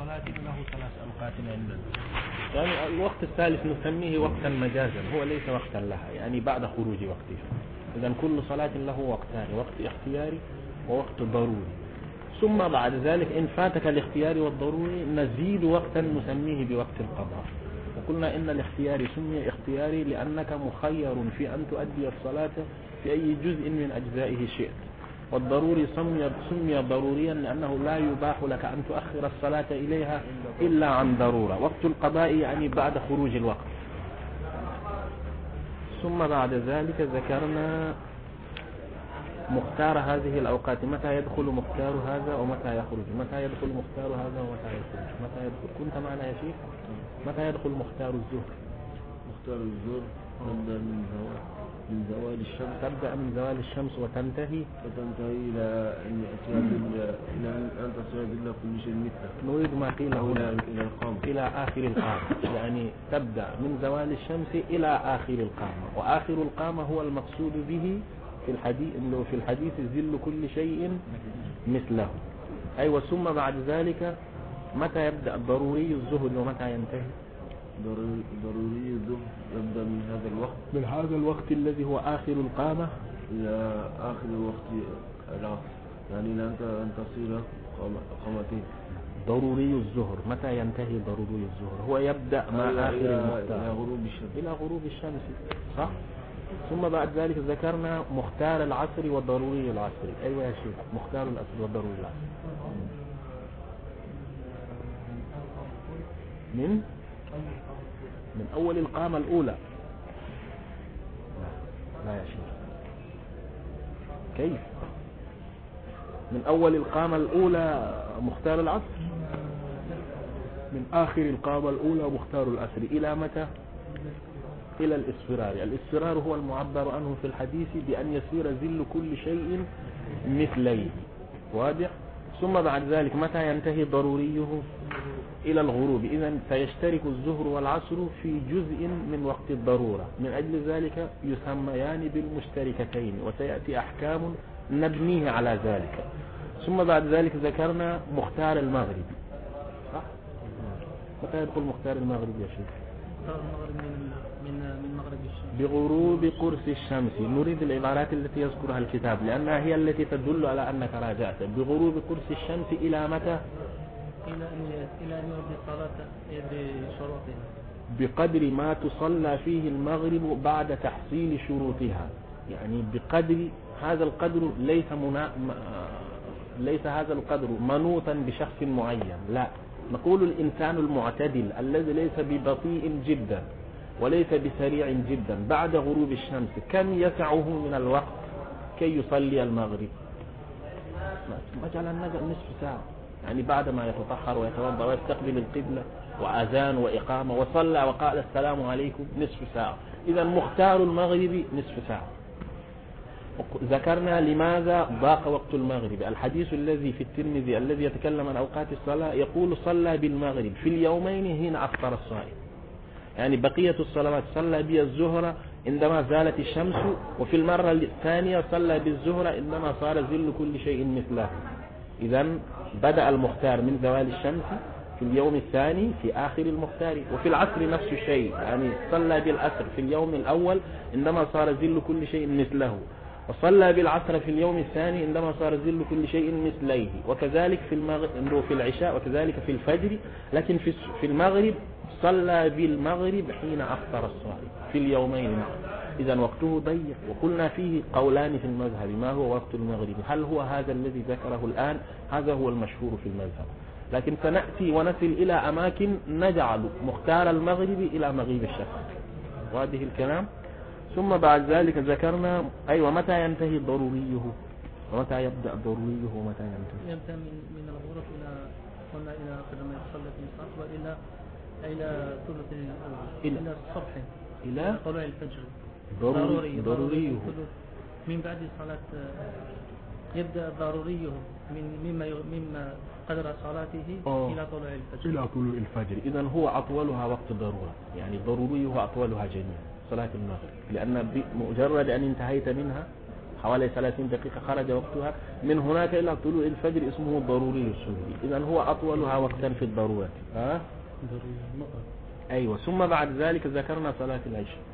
صلاة له ثلاث أوقات عندنا يعني الوقت الثالث نسميه وقتا مجازا هو ليس وقتا لها يعني بعد خروج وقتها. إذا كل صلاة له وقتان وقت اختياري ووقت ضروري. ثم بعد ذلك إن فاتك الاختياري والضروري نزيد وقتا نسميه بوقت القضاء. وقلنا إن الاختياري سمي اختياري لأنك مخير في أن تؤدي الصلاة في أي جزء من أجزائه شئت. والضروري سمي, سمي ضروريا لأنه لا يباح لك أن تؤخر الصلاة إليها إلا عن ضرورة. وقت القضاء يعني بعد خروج الوقت. ثم بعد ذلك ذكرنا مختار هذه الأوقات. متى يدخل مختار هذا ومتى يخرج؟ متى يدخل مختار هذا ومتى يخرج؟ متى يدخل؟ كنت معنا يا شيخ؟ متى يدخل مختار الزهر؟ مختار الزهر من زوال من زوال الشمس تبدأ من زوال الشمس وتنتهي. وتنتهي إلى أن يأتي إلى أن تصير بالله كل شيء مثله نريد ما قيل هنا إلى القامة إلى آخر القامة. يعني تبدأ من زوال الشمس إلى آخر القامة. وآخر القامة هو المقصود به في الحديث إنه في الحديث ذل كل شيء مثله. أيوه ثم بعد ذلك متى يبدأ ضروري الزهد ومتى ينتهي؟ ضروري الزهد يبدا من هذا الوقت. من هذا الوقت الذي هو آخر القامة؟ إلى آخر وقت العصر يعني ان تصير قامتين. ضروري الظهر متى ينتهي ضروري الظهر هو يبدأ مع آخر المختار إلى غروب الشمس. إلى غروب الشمس. صح؟ ثم بعد ذلك ذكرنا مختار العصر والضروري العصر. أيوة يا شيخ مختار العصر والضروري العصر. من؟ من أول القامة الأولى. لا, لا يا شيخ. كيف؟ من أول القامة الأولى مختار العصر؟ من آخر القامة الأولى مختار العصر. إلى متى؟ إلى الإصفرار. الإصفرار هو المعبر عنه في الحديث بأن يصير ذل كل شيء مثليه. واضح؟ ثم بعد ذلك متى ينتهي ضروريه؟ إلى الغروب. إذا سيشترك الظهر والعصر في جزء من وقت الضرورة. من أجل ذلك يسميان بالمشتركتين وسيأتي أحكام نبنيه على ذلك. ثم بعد ذلك ذكرنا مختار المغرب. صح؟ متى يدخل مختار المغرب يا شيخ؟ مختار المغرب من من مغرب الشمس. بغروب قرص الشمس. نريد العبارات التي يذكرها الكتاب لأنها هي التي تدل على أنك راجعت. بغروب قرص الشمس إلى متى؟ أن أن بشروطها بقدر ما تصلى فيه المغرب بعد تحصيل شروطها. يعني بقدر هذا القدر ليس منا... ليس هذا القدر منوطا بشخص معين. لا. نقول الإنسان المعتدل الذي ليس ببطيء جدا وليس بسريع جدا بعد غروب الشمس كم يسعه من الوقت كي يصلي المغرب؟ مثلا نصف ساعة. يعني بعد ما يتطهر ويتوضأ ويستقبل القبلة وأذان وإقامة وصلى وقال السلام عليكم نصف ساعة. إذا مختار المغرب نصف ساعة. ذكرنا لماذا ضاق وقت المغرب. الحديث الذي في الترمذي الذي يتكلم عن أوقات الصلاة يقول صلى بالمغرب. في اليومين حين أفطر الصائم. يعني بقية الصلوات صلى بها الزهرة عندما زالت الشمس وفي المرة الثانية صلى بالزهرة عندما صار ذل كل شيء مثله. إذا بدأ المختار من زوال الشمس في اليوم الثاني في آخر المختار. وفي العصر نفس الشيء. يعني صلى بالعصر في اليوم الأول عندما صار ذل كل شيء مثله. وصلى بالعصر في اليوم الثاني عندما صار ذل كل شيء مثليه. وكذلك في المغرب في العشاء وكذلك في الفجر. لكن في المغرب صلى بالمغرب حين أفطر الصائم. في اليومين معا إذا وقته ضيق. وقلنا فيه قولان في المذهب. ما هو وقت المغرب؟ هل هو هذا الذي ذكره الآن؟ هذا هو المشهور في المذهب. لكن سنأتي ونصل إلى أماكن نجعل مختار المغرب إلى مغيب الشمس وهذه الكلام؟ ثم بعد ذلك ذكرنا أيوة متى ينتهي ضروريه؟ ومتى يبدأ ضروريه؟ ومتى ينتهي؟ يبدأ من من الغرف إلى قلنا إلى قدم يصلي في وإلى إلى ثلث إلى الصبح. إلى طلوع الفجر. ضروري ضروريه من بعد صلاة يبدأ ضروريه من مما مما قدر صلاته أوه. إلى طلوع الفجر. إلى طلوع الفجر. إذا هو أطولها وقت ضرورة. يعني ضروريه أطولها جميعا صلاة المغرب. لأن بمجرد أن انتهيت منها حوالي 30 دقيقة خرج وقتها من هناك إلى طلوع الفجر اسمه ضروري الصبح. إذا هو أطولها وقتا في الضرورة. ها؟ أيوة. ثم بعد ذلك ذكرنا صلاة العشاء.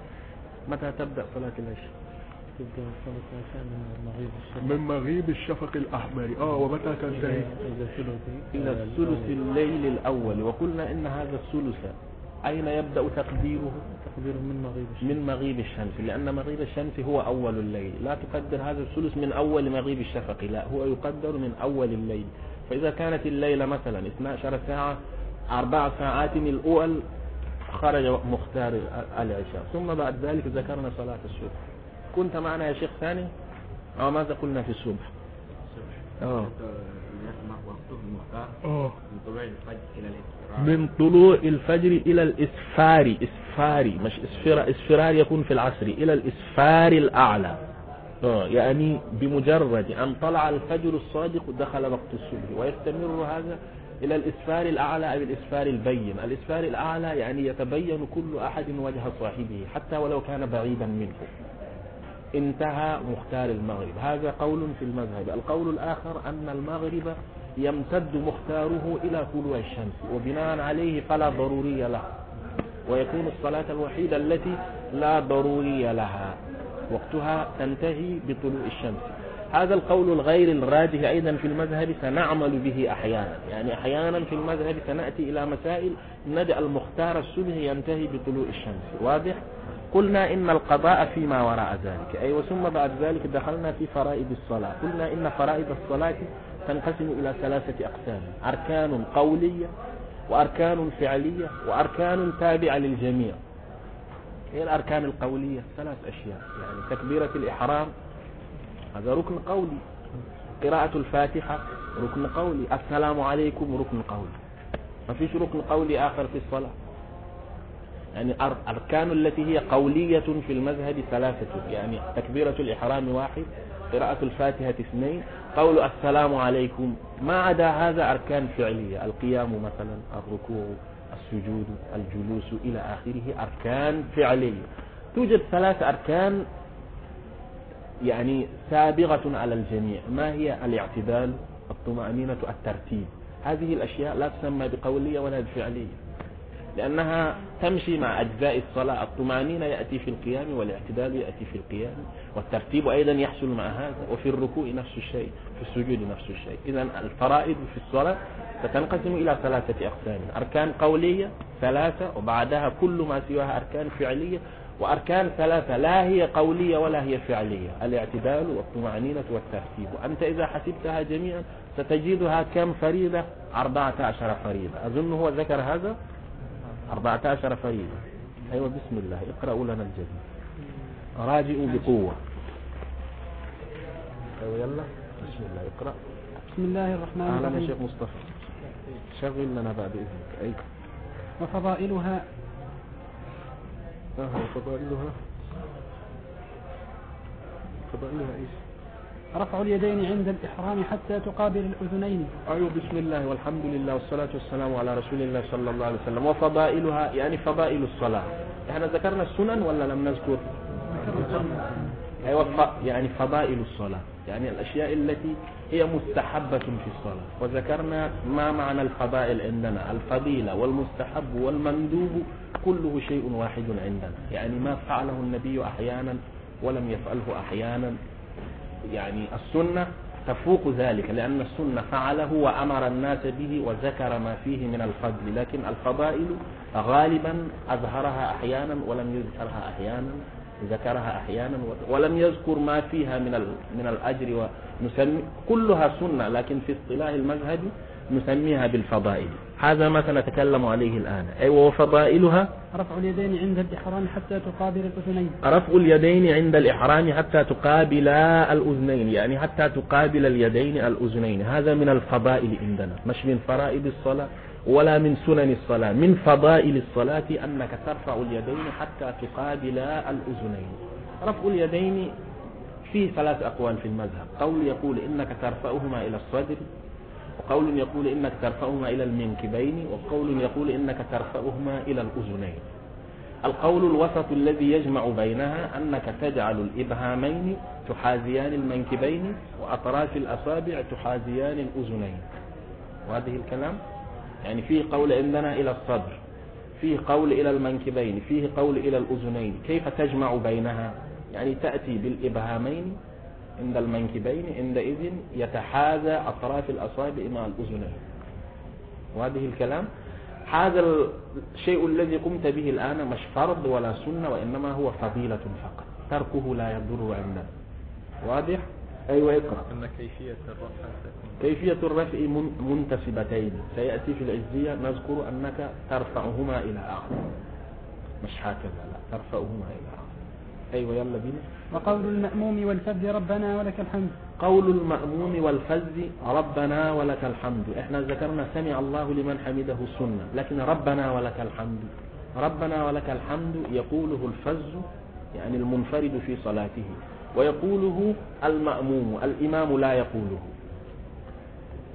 متى تبدأ صلاة العشاء؟ تبدأ صلاة العشاء من مغيب الشفق. من مغيب الشفق الأحمر. آه ومتى تنتهي؟ إلى ثلث إلى الثلث الليل الأول. وقلنا إن هذا الثلث أين يبدأ تقديره؟ تقدير من مغيب الشفق من مغيب الشمس لأن مغيب الشمس هو أول الليل. لا تقدر هذا الثلث من أول مغيب الشفق لا هو يقدر من أول الليل. فإذا كانت الليلة مثلا 12 ساعة أربع ساعات الأول خرج مختار العشاء. ثم بعد ذلك ذكرنا صلاة الصبح. كنت معنا يا شيخ ثاني؟ أو ماذا قلنا في الصبح؟ آه. وقته المختار آه. من طلوع الفجر إلى الإسفار. إسفاري. مش إسفرار إسفرار يكون في العصر. إلى الإسفار الأعلى. آه، يعني بمجرد أن طلع الفجر الصادق دخل وقت الصبح. ويستمر هذا إلى الإسفار الأعلى أو الإسفار البين. الإسفار الأعلى يعني يتبين كل أحد وجه صاحبه حتى ولو كان بعيدا منه. انتهى مختار المغرب. هذا قول في المذهب. القول الآخر أن المغرب يمتد مختاره إلى طلوع الشمس وبناء عليه فلا ضروري له ويكون الصلاة الوحيدة التي لا ضروري لها. وقتها تنتهي بطلوع الشمس. هذا القول الغير الراجح أيضا في المذهب سنعمل به أحيانا. يعني أحيانا في المذهب سنأتي إلى مسائل ندع المختار الصبح ينتهي بطلوع الشمس. واضح؟ قلنا إن القضاء فيما وراء ذلك. أي وثم بعد ذلك دخلنا في فرائض الصلاة. قلنا إن فرائض الصلاة تنقسم إلى ثلاثة أقسام أركان قولية وأركان فعلية وأركان تابعة للجميع. هي الأركان القولية؟ ثلاث أشياء. يعني تكبيرة الإحرام هذا ركن قولي. قراءة الفاتحة ركن قولي. السلام عليكم ركن قولي. ما فيش ركن قولي آخر في الصلاة. يعني أركان التي هي قولية في المذهب ثلاثة. يعني تكبيرة الإحرام واحد قراءة الفاتحة اثنين قول السلام عليكم. ما عدا هذا أركان فعلية. القيام مثلا الركوع السجود الجلوس إلى آخره. أركان فعلية. توجد ثلاث أركان يعني سابغة على الجميع. ما هي الاعتدال؟ الطمأنينة الترتيب. هذه الأشياء لا تسمى بقولية ولا بفعلية لأنها تمشي مع أجزاء الصلاة. الطمأنينة يأتي في القيام والاعتدال يأتي في القيام والترتيب أيضا يحصل مع هذا. وفي الركوع نفس الشيء في السجود نفس الشيء. إذا الفرائض في الصلاة ستنقسم إلى ثلاثة أقسام أركان قولية ثلاثة وبعدها كل ما سواها أركان فعلية. وأركان ثلاثة لا هي قولية ولا هي فعلية. الاعتدال والطمأنينة والترتيب. وأنت إذا حسبتها جميعا ستجدها كم فريضة أربعة عشر فريضة أظن هو ذكر هذا؟ أربعة عشر فريضة أيوة بسم الله. اقرأوا لنا الجديد. راجعوا بقوة. أيوة يلا. بسم الله. اقرأ. بسم الله الرحمن أهلا الرحيم. شيخ مصطفى. شغل لنا بعد إذنك. أي وفضائلها فضائلها. فضائلها إيش؟ رفع اليدين عند الإحرام حتى تقابل الأذنين. أيوة بسم الله والحمد لله والصلاة والسلام على رسول الله صلى الله عليه وسلم. وفضائلها يعني فضائل الصلاة. إحنا ذكرنا السنن ولا لم نذكر؟ أيوة يعني فضائل الصلاة. يعني الأشياء التي هي مستحبة في الصلاة. وذكرنا ما معنى الفضائل عندنا. الفضيلة والمستحب والمندوب كله شيء واحد عندنا. يعني ما فعله النبي أحيانا ولم يفعله أحيانا. يعني السنة تفوق ذلك لأن السنة فعله وأمر الناس به وذكر ما فيه من الفضل. لكن الفضائل غالبا أظهرها أحيانا ولم يذكرها أحيانا ذكرها أحيانا ولم يذكر ما فيها من من الأجر ونسمي كلها سنة لكن في اصطلاح المذهب نسميها بالفضائل. هذا ما سنتكلم عليه الآن. أيوة وفضائلها رفع اليدين عند الإحرام حتى تقابل الأذنين. رفع اليدين عند الإحرام حتى تقابل الأذنين يعني حتى تقابل اليدين الأذنين. هذا من الفضائل عندنا. مش من فرائض الصلاة ولا من سنن الصلاة. من فضائل الصلاة أنك ترفع اليدين حتى تقابل الأذنين. رفع اليدين فيه ثلاث أقوال في المذهب. قول يقول إنك ترفعهما إلى الصدر وقول يقول إنك ترفعهما إلى المنكبين وقول يقول إنك ترفعهما إلى الأذنين. القول الوسط الذي يجمع بينها أنك تجعل الإبهامين تحاذيان المنكبين وأطراف الأصابع تحاذيان الأذنين. وهذه الكلام؟ يعني فيه قول عندنا إلى الصدر فيه قول إلى المنكبين فيه قول إلى الأذنين. كيف تجمع بينها؟ يعني تأتي بالإبهامين عند المنكبين عندئذ يتحاذى أطراف الأصابع مع الأذنين وهذه الكلام هذا الشيء الذي قمت به الآن مش فرض ولا سنة وإنما هو فضيلة فقط. تركه لا يضر عندنا. واضح؟ أيوة اقرأ. أن كيفية الرفع تكون. كيفية الرفع منتسبتين. سيأتي في العزية نذكر أنك ترفعهما إلى أعلى مش هكذا لا ترفعهما إلى أعلى أيوة يلا بينا. وقول المأموم والفذ ربنا ولك الحمد. قول المأموم والفذ ربنا ولك الحمد. إحنا ذكرنا سمع الله لمن حمده سنة لكن ربنا ولك الحمد. ربنا ولك الحمد يقوله الفز يعني المنفرد في صلاته. ويقوله المأموم الإمام لا يقوله.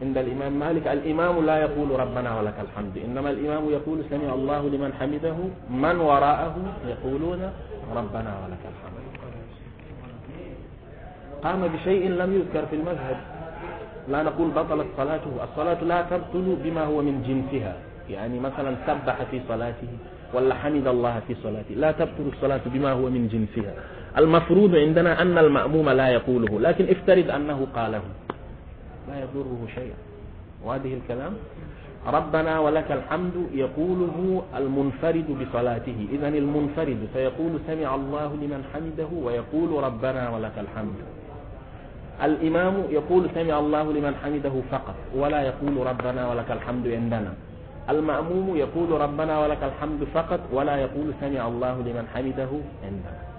عند الإمام مالك الإمام لا يقول ربنا ولك الحمد. إنما الإمام يقول سمع الله لمن حمده من وراءه يقولون ربنا ولك الحمد. قام بشيء لم يذكر في المذهب. لا نقول بطلت صلاته. الصلاة لا تبطل بما هو من جنسها. يعني مثلا سبح في صلاته ولا حمد الله في صلاته. لا تبطل الصلاة بما هو من جنسها. المفروض عندنا أن المأموم لا يقوله. لكن افترض أنه قاله. لا يضره شيئا. وهذه الكلام ربنا ولك الحمد يقوله المنفرد بصلاته. إذا المنفرد سيقول سمع الله لمن حمده ويقول ربنا ولك الحمد. الإمام يقول سمع الله لمن حمده فقط ولا يقول ربنا ولك الحمد عندنا. المأموم يقول ربنا ولك الحمد فقط ولا يقول سمع الله لمن حمده عندنا.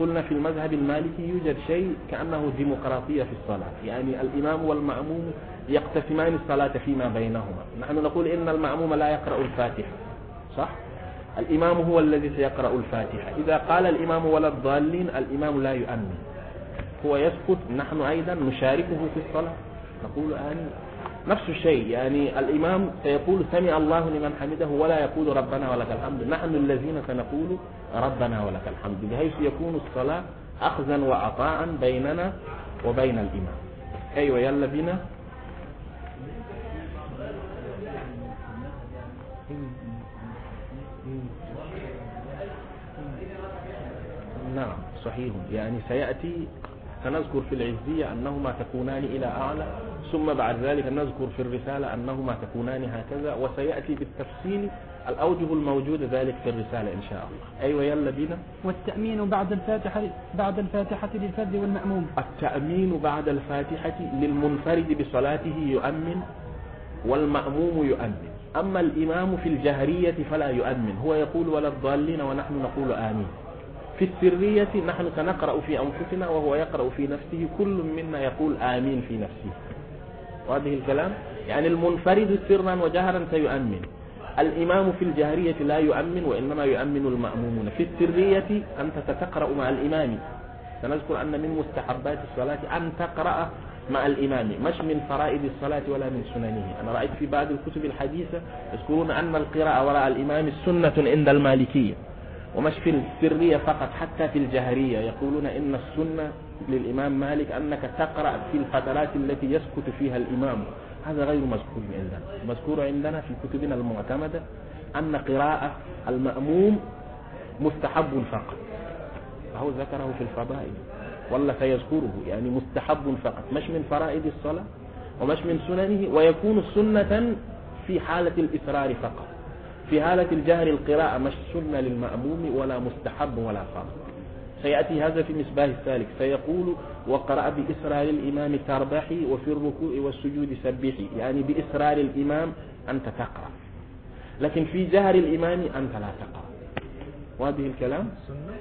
قلنا في المذهب المالكي يوجد شيء كأنه ديمقراطية في الصلاة. يعني الإمام والمأموم يقتسمان الصلاة فيما بينهما. نحن نقول إن المأموم لا يقرأ الفاتحة. صح؟ الإمام هو الذي سيقرأ الفاتحة. إذا قال الإمام ولا الضالين الإمام لا يؤمن. هو يسكت نحن أيضا نشاركه في الصلاة. نقول آمين. نفس الشيء يعني الإمام سيقول سمع الله لمن حمده ولا يقول ربنا ولك الحمد. نحن الذين سنقول ربنا ولك الحمد بحيث يكون الصلاة أخذا وعطاء بيننا وبين الإمام. أيوة يلا بنا نعم صحيح. يعني سيأتي سنذكر في العزية أنهما تكونان إلى أعلى ثم بعد ذلك نذكر في الرسالة أنهما تكونان هكذا وسيأتي بالتفصيل الأوجه الموجودة ذلك في الرسالة إن شاء الله. أيوة يلا بينا. والتأمين بعد الفاتحة بعد الفاتحة للفرد والمأموم. التأمين بعد الفاتحة للمنفرد بصلاته يؤمن والمأموم يؤمن. أما الإمام في الجهرية فلا يؤمن. هو يقول ولا الضالين ونحن نقول آمين. في السرية نحن سنقرأ في أنفسنا وهو يقرأ في نفسه كل منا يقول آمين في نفسه. وهذه الكلام يعني المنفرد سرا وجهرا سيؤمن. الإمام في الجهرية لا يؤمن وإنما يؤمن المأمومون. في السرية أنت ستقرأ مع الإمام. سنذكر أن من مستحبات الصلاة أن تقرأ مع الإمام. مش من فرائض الصلاة ولا من سننه. أنا رأيت في بعض الكتب الحديثة يذكرون أن القراءة وراء الإمام سنة عند المالكية. ومش في السرية فقط حتى في الجهرية. يقولون إن السنة للإمام مالك أنك تقرأ في الفترات التي يسكت فيها الإمام. هذا غير مذكور عندنا. مذكور عندنا في كتبنا المعتمدة أن قراءة المأموم مستحب فقط. فهو ذكره في الفضائل. ولا سيذكره يعني مستحب فقط. مش من فرائض الصلاة ومش من سننه ويكون سنة في حالة الإسرار فقط. في حالة الجهر القراءة مش سنة للمأموم ولا مستحب ولا فرض سيأتي هذا في مصباح السالك سيقول وقرأ بإسرار الإمام تربحي وفي الركوع والسجود سبحي. يعني بإسرار الإمام أنت تقرأ. لكن في جهر الإمام أنت لا تقرأ. وهذه الكلام؟ سنة؟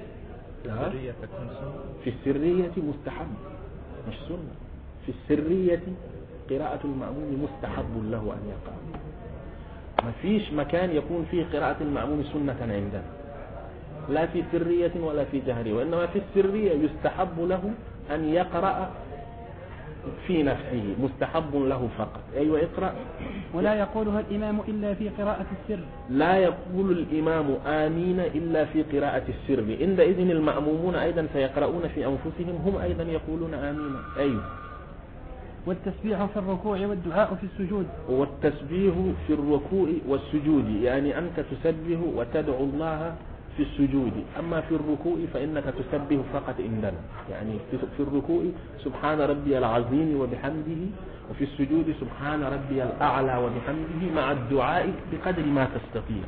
في ها؟ السرية تكون سنة. في السرية مستحب مش سنة. في السرية قراءة المأموم مستحب له أن يقرأ. ما فيش مكان يكون فيه قراءة المأموم سنة عندنا. لا في سرية ولا في جهرية وإنما في السرية يستحب له أن يقرأ في نفسه مستحب له فقط. أيوة اقرأ. ولا يقولها الإمام إلا في قراءة السر؟ لا يقول الإمام آمين إلا في قراءة السر. عندئذ المأمومون أيضا سيقرؤون في أنفسهم هم أيضا يقولون آمين. أيوة. والتسبيح في الركوع والدعاء في السجود. والتسبيح في الركوع والسجود يعني أنت تسبح وتدعو الله في السجود. أما في الركوع فإنك تسبح فقط عندنا. يعني في الركوع سبحان ربي العظيم وبحمده وفي السجود سبحان ربي الأعلى وبحمده مع الدعاء بقدر ما تستطيع.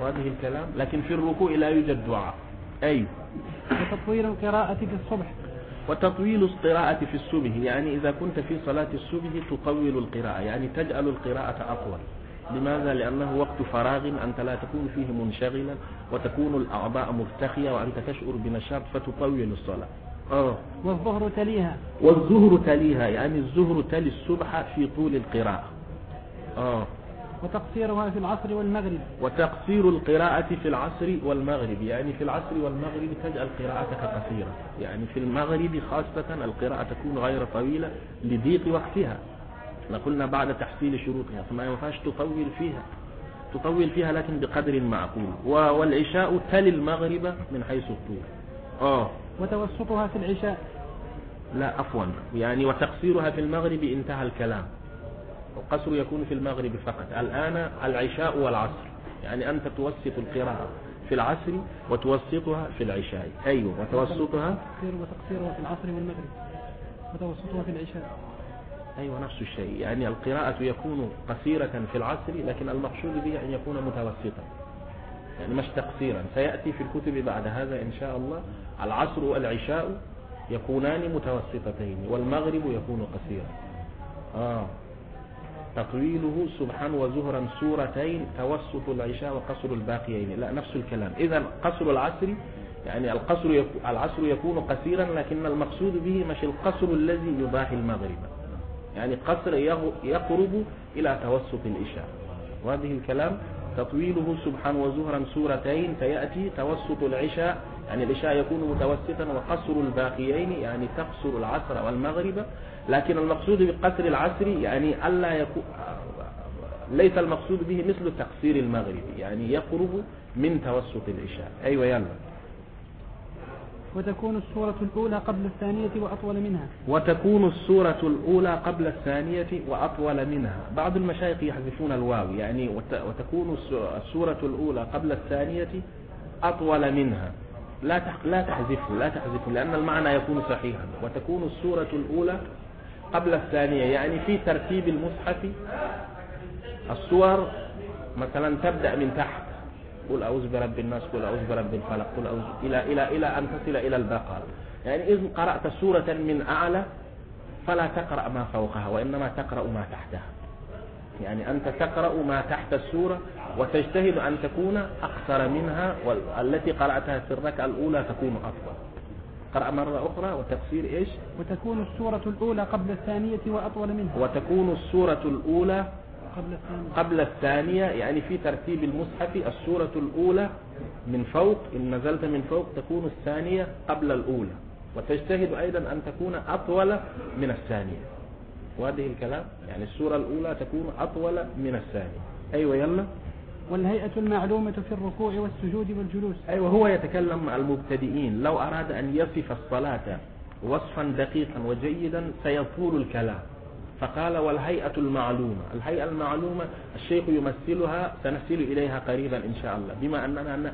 وهذه الكلام؟ لكن في الركوع لا يوجد دعاء. أي؟ وتطويل القراءة في الصبح. وتطويل القراءة في الصبح يعني إذا كنت في صلاة الصبح تطول القراءة يعني تجعل القراءة أطول لماذا؟ لأنه وقت فراغ أنت لا تكون فيه منشغلا وتكون الأعضاء مرتخية وأنت تشعر بنشاط فتطول الصلاة آه. والظهر تليها والظهر تليها يعني الظهر تلي الصبح في طول القراءة آه. وتقصيرها في العصر والمغرب. وتقصير القراءة في العصر والمغرب. يعني في العصر والمغرب تجعل قراءتك قصيرة. يعني في المغرب خاصة القراءة تكون غير طويلة لضيق وقتها. إحنا قلنا بعد تحصيل شروطها فما ينفعش تطول فيها. تطول فيها لكن بقدر معقول. والعشاء تلي المغرب من حيث الطول. آه. وتوسطها في العشاء. لا عفوا. يعني وتقصيرها في المغرب انتهى الكلام. القصر يكون في المغرب فقط. الآن العشاء والعصر. يعني أنت توسط القراءة في العصر وتوسطها في العشاء. أيوة وتوسطها وتقصيرها في العصر والمغرب. وتوسطها في العشاء. أيوة نفس الشيء. يعني القراءة يكون قصيرة في العصر لكن المقصود به أن يكون متوسطا. يعني مش تقصيرا. سيأتي في الكتب بعد هذا إن شاء الله العصر والعشاء يكونان متوسطتين والمغرب يكون قصيرا. آه. تطويله سبحان وزهرا سورتين توسط العشاء وقصر الباقيين. لا نفس الكلام. إذا قصر العصر يعني القصر يكون العصر يكون قصيرا لكن المقصود به مش القصر الذي يضاهي المغرب. يعني قصر يقرب إلى توسط الإشاء وهذه الكلام تطويله سبحان وزهرا سورتين سيأتي توسط العشاء يعني العشاء يكون متوسطا وقصر الباقيين يعني تقصر العصر والمغرب. لكن المقصود بقصر العصر يعني ألا يكون ليس المقصود به مثل تقصير المغرب يعني يقرب من توسط العشاء. أيوة يلا وتكون السورة الأولى قبل الثانية وأطول منها. وتكون السورة الأولى قبل الثانية وأطول منها. بعض المشايخ يحذفون الواو يعني وتكون السورة الأولى قبل الثانية أطول منها. لا لا تحذفه لا تحذفه لأن المعنى يكون صحيحا. وتكون السورة الأولى قبل الثانية يعني في ترتيب المصحف الصور مثلا تبدأ من تحت. قل أعوذ برب الناس قل أعوذ برب الفلق قل أعوذ إلى إلى إلى أن تصل إلى البقرة يعني إذ قرأت سورة من أعلى فلا تقرأ ما فوقها وإنما تقرأ ما تحتها. يعني أنت تقرأ ما تحت السورة وتجتهد أن تكون أقصر منها والتي قرأتها في الركعة الأولى تكون أطول قرأ مرة أخرى وتقصير إيش؟ وتكون السورة الأولى قبل الثانية وأطول منها. وتكون السورة الأولى قبل الثانية. قبل الثانية يعني في ترتيب المصحف السورة الأولى من فوق إن نزلت من فوق تكون الثانية قبل الأولى. وتجتهد أيضا أن تكون أطول من الثانية. وهذه الكلام يعني السورة الأولى تكون أطول من الثانية. أيوة يلا. والهيئة المعلومة في الركوع والسجود والجلوس. أيوة هو يتكلم مع المبتدئين. لو أراد أن يصف الصلاة وصفا دقيقا وجيدا سيطول الكلام. فقال والهيئة المعلومة. الهيئة المعلومة الشيخ يمثلها سنصل إليها قريبا إن شاء الله. بما أننا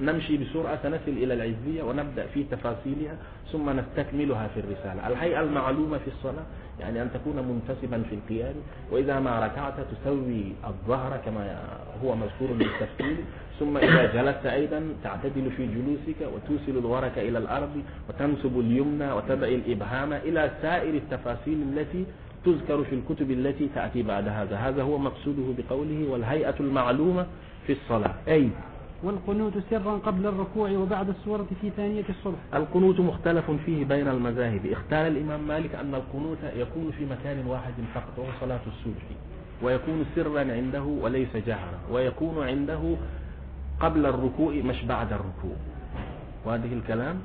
نمشي بسرعة سنصل إلى العزية ونبدأ في تفاصيلها ثم نستكملها في الرسالة. الهيئة المعلومة في الصلاة يعني أن تكون منتسبا في القيام وإذا ما ركعت تسوي الظهر كما هو مذكور بالتفصيل ثم إذا جلست أيضا تعتدل في جلوسك وتوصل الورك إلى الأرض وتنصب اليمنى وتضع الإبهام إلى سائر التفاصيل التي تذكر في الكتب التي تأتي بعد هذا. هذا هو مقصوده بقوله والهيئة المعلومة في الصلاة. أي والقنوت سرا قبل الركوع وبعد السورة في ثانية الصبح. القنوت مختلف فيه بين المذاهب. اختار الإمام مالك أن القنوت يكون في مكان واحد فقط وهو صلاة الصبح ويكون سرا عنده وليس جهرا ويكون عنده قبل الركوع مش بعد الركوع. وهذه الكلام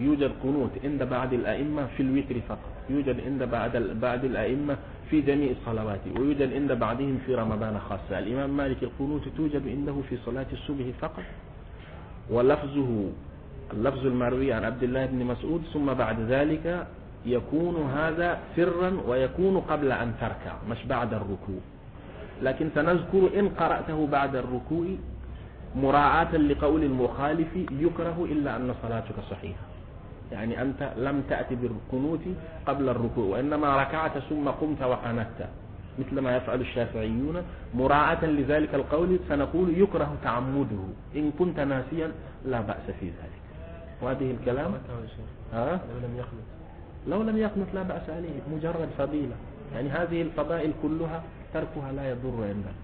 يوجد قنوت عند بعض الأئمة في الوتر فقط. يوجد عند بعض بعض الأئمة في جميع الصلوات ويوجد عند بعضهم في رمضان خاصة. الإمام مالك القنوت توجد عنده في صلاة الصبح فقط. ولفظه اللفظ المروي عن عبد الله بن مسعود ثم بعد ذلك يكون هذا سرا ويكون قبل أن تركع مش بعد الركوع. لكن سنذكر إن قرأته بعد الركوع مراعاة لقول المخالف يكره إلا أن صلاتك صحيحة. يعني أنت لم تأتي بالقنوت قبل الركوع وإنما ركعت ثم قمت وقنت مثل ما يفعل الشافعيون. مراعاة لذلك القول سنقول يكره تعمده إن كنت ناسيا لا بأس في ذلك. وهذه الكلام؟ ها؟ لو لم يخلص لو لم يقنط لا بأس عليه مجرد فضيلة. يعني هذه الفضائل كلها تركها لا يضر عندنا.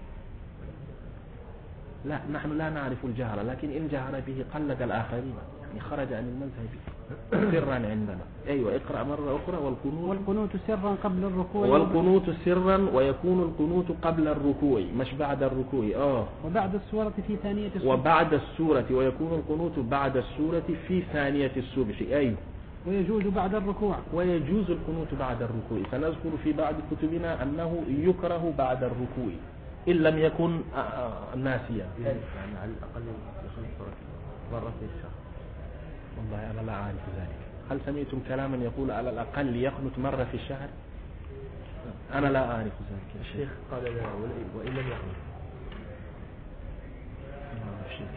لا نحن لا نعرف الجهر لكن إن جهر به قلد الآخرين. خرج عن المذهب سرا عندنا. أيوة اقرأ مرة أخرى. والقنوت. والقنوت سرا قبل الركوع. والقنوت سرا ويكون القنوت قبل الركوع مش بعد الركوع. آه. وبعد السورة في ثانية الصبح. وبعد السورة ويكون القنوت بعد السورة في ثانية الصبح. أيوة. ويجوز بعد الركوع. ويجوز القنوت بعد الركوع. سنذكر في بعض كتبنا أنه يكره بعد الركوع إن لم يكن آه، آه، ناسيا. يعني على الأقل مرة في والله أنا لا أعرف ذلك. هل سمعتم كلاما يقول على الأقل يقنت مرة في الشهر؟ أنا لا أعرف ذلك يا شيخ. الشيخ قال لا وإن لم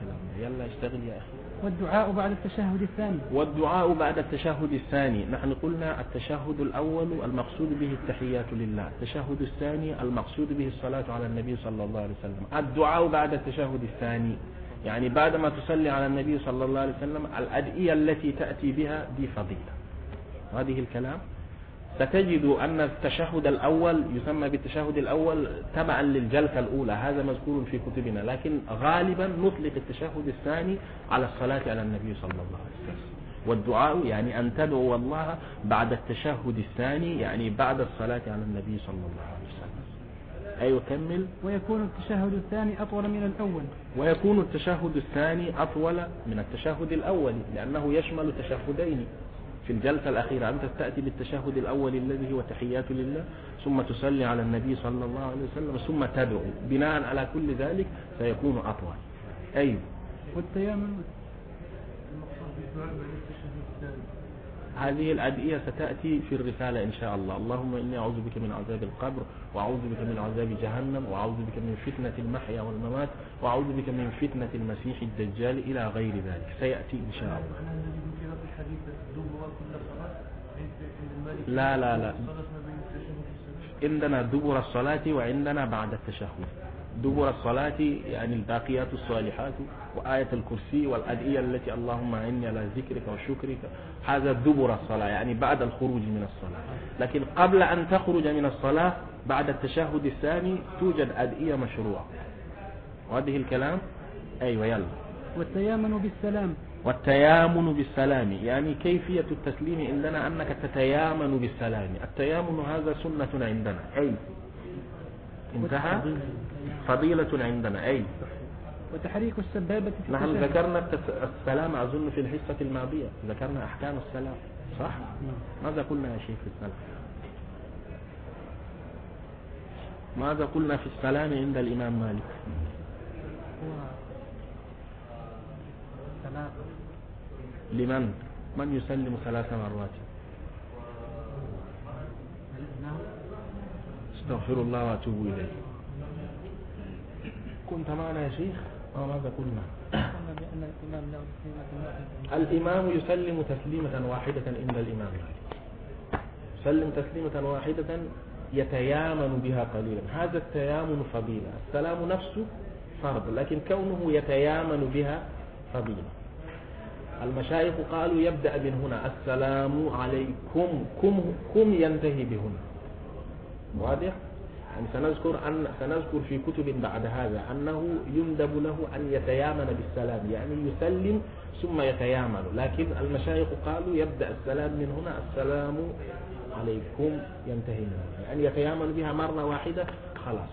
ده. يلا اشتغل يا أخي. والدعاء بعد التشهد الثاني. والدعاء بعد التشهد الثاني. نحن قلنا التشهد الأول المقصود به التحيات لله. التشهد الثاني المقصود به الصلاة على النبي صلى الله عليه وسلم. الدعاء بعد التشهد الثاني. يعني بعدما تصلي على النبي صلى الله عليه وسلم الأدعية التي تأتي بها دي فضيلة. هذه الكلام. ستجد أن التشهد الأول يسمى بالتشهد الأول تبعا للجلسة الأولى هذا مذكور في كتبنا لكن غالبا نطلق التشهد الثاني على الصلاة على النبي صلى الله عليه وسلم. والدعاء يعني أن تدعو الله بعد التشهد الثاني يعني بعد الصلاة على النبي صلى الله عليه وسلم. أيوة كمل ويكون التشهد الثاني أطول من الأول. ويكون التشهد الثاني أطول من التشهد الأول لأنه يشمل تشهدين. في الجلسة الأخيرة أنت تأتي بالتشهد الأول الذي هو تحيات لله ثم تصلي على النبي صلى الله عليه وسلم ثم تدعو. بناء على كل ذلك سيكون أطول. أيوه. والتيامن هذه الأدعية ستأتي في الرسالة إن شاء الله. اللهم إني أعوذ بك من عذاب القبر وأعوذ بك من عذاب جهنم وأعوذ بك من فتنة المحيا والممات وأعوذ بك من فتنة المسيح الدجال إلى غير ذلك. سيأتي إن شاء الله. لا لا لا. عندنا دبر الصلاة وعندنا بعد التشهد. دبر الصلاة يعني الباقيات الصالحات وآية الكرسي والأدعية التي اللهم أعني على ذكرك وشكرك. هذا دبر الصلاة يعني بعد الخروج من الصلاة. لكن قبل أن تخرج من الصلاة بعد التشهد الثاني توجد أدعية مشروعة. وهذه الكلام؟ أيوة يلا. والتيامن بالسلام. والتيامن بالسلام يعني كيفية التسليم عندنا أنك تتيامن بالسلام. التيامن هذا سنة عندنا. أي. انتهى؟ فضيلة عندنا أي وتحريك السبابة في نحن ذكرنا السلام أظن في الحصة الماضية ذكرنا أحكام السلام صح؟ ماذا قلنا يا شيخ في السلام؟ ماذا قلنا في السلام عند الإمام مالك؟ لمن؟ من يسلم ثلاث مرات؟ استغفر الله وأتوب إليه. كنت معنا يا شيخ؟ أو ماذا قلنا؟ بأن الإمام له الإمام يسلم تسليمة واحدة عند الإمام. يسلم تسليمة واحدة يتيامن بها قليلا. هذا التيامن فضيلة. السلام نفسه فرض لكن كونه يتيامن بها فضيلة. المشايخ قالوا يبدأ من هنا. السلام عليكم. كم كم ينتهي بهنا؟ واضح؟ سنذكر أن سنذكر في كتب بعد هذا أنه يندب له أن يتيامن بالسلام يعني يسلم ثم يتيامن. لكن المشايخ قالوا يبدأ السلام من هنا السلام عليكم ينتهي من هنا يعني يتيامن بها مرة واحدة خلاص.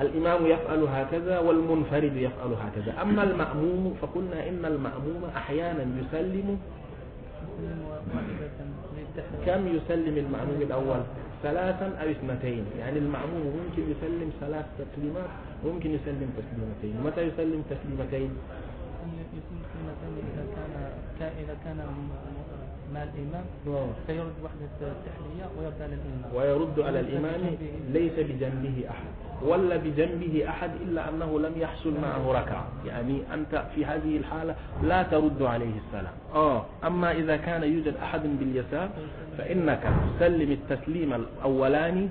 الإمام يفعل هكذا والمنفرد يفعل هكذا. أما المأموم فقلنا إن المأموم أحيانا يسلم. كم يسلم المأموم الأول؟ ثلاثا أو اثنتين. يعني المأموم ممكن يسلم ثلاث تسليمات ممكن يسلم تسليمتين. متى يسلم تسليمتين؟ يسلم كلمتين إذا كان إذا كان مع الإمام فيرد وحدة التحلية ويرد على الإمام ويرد على الإمام ليس بجنبه أحد ولا بجنبه أحد إلا أنه لم يحصل معه ركعة. يعني أنت في هذه الحالة لا ترد عليه السلام. آه أما إذا كان يوجد أحد باليسار فإنك تسلم التسليم الأولاني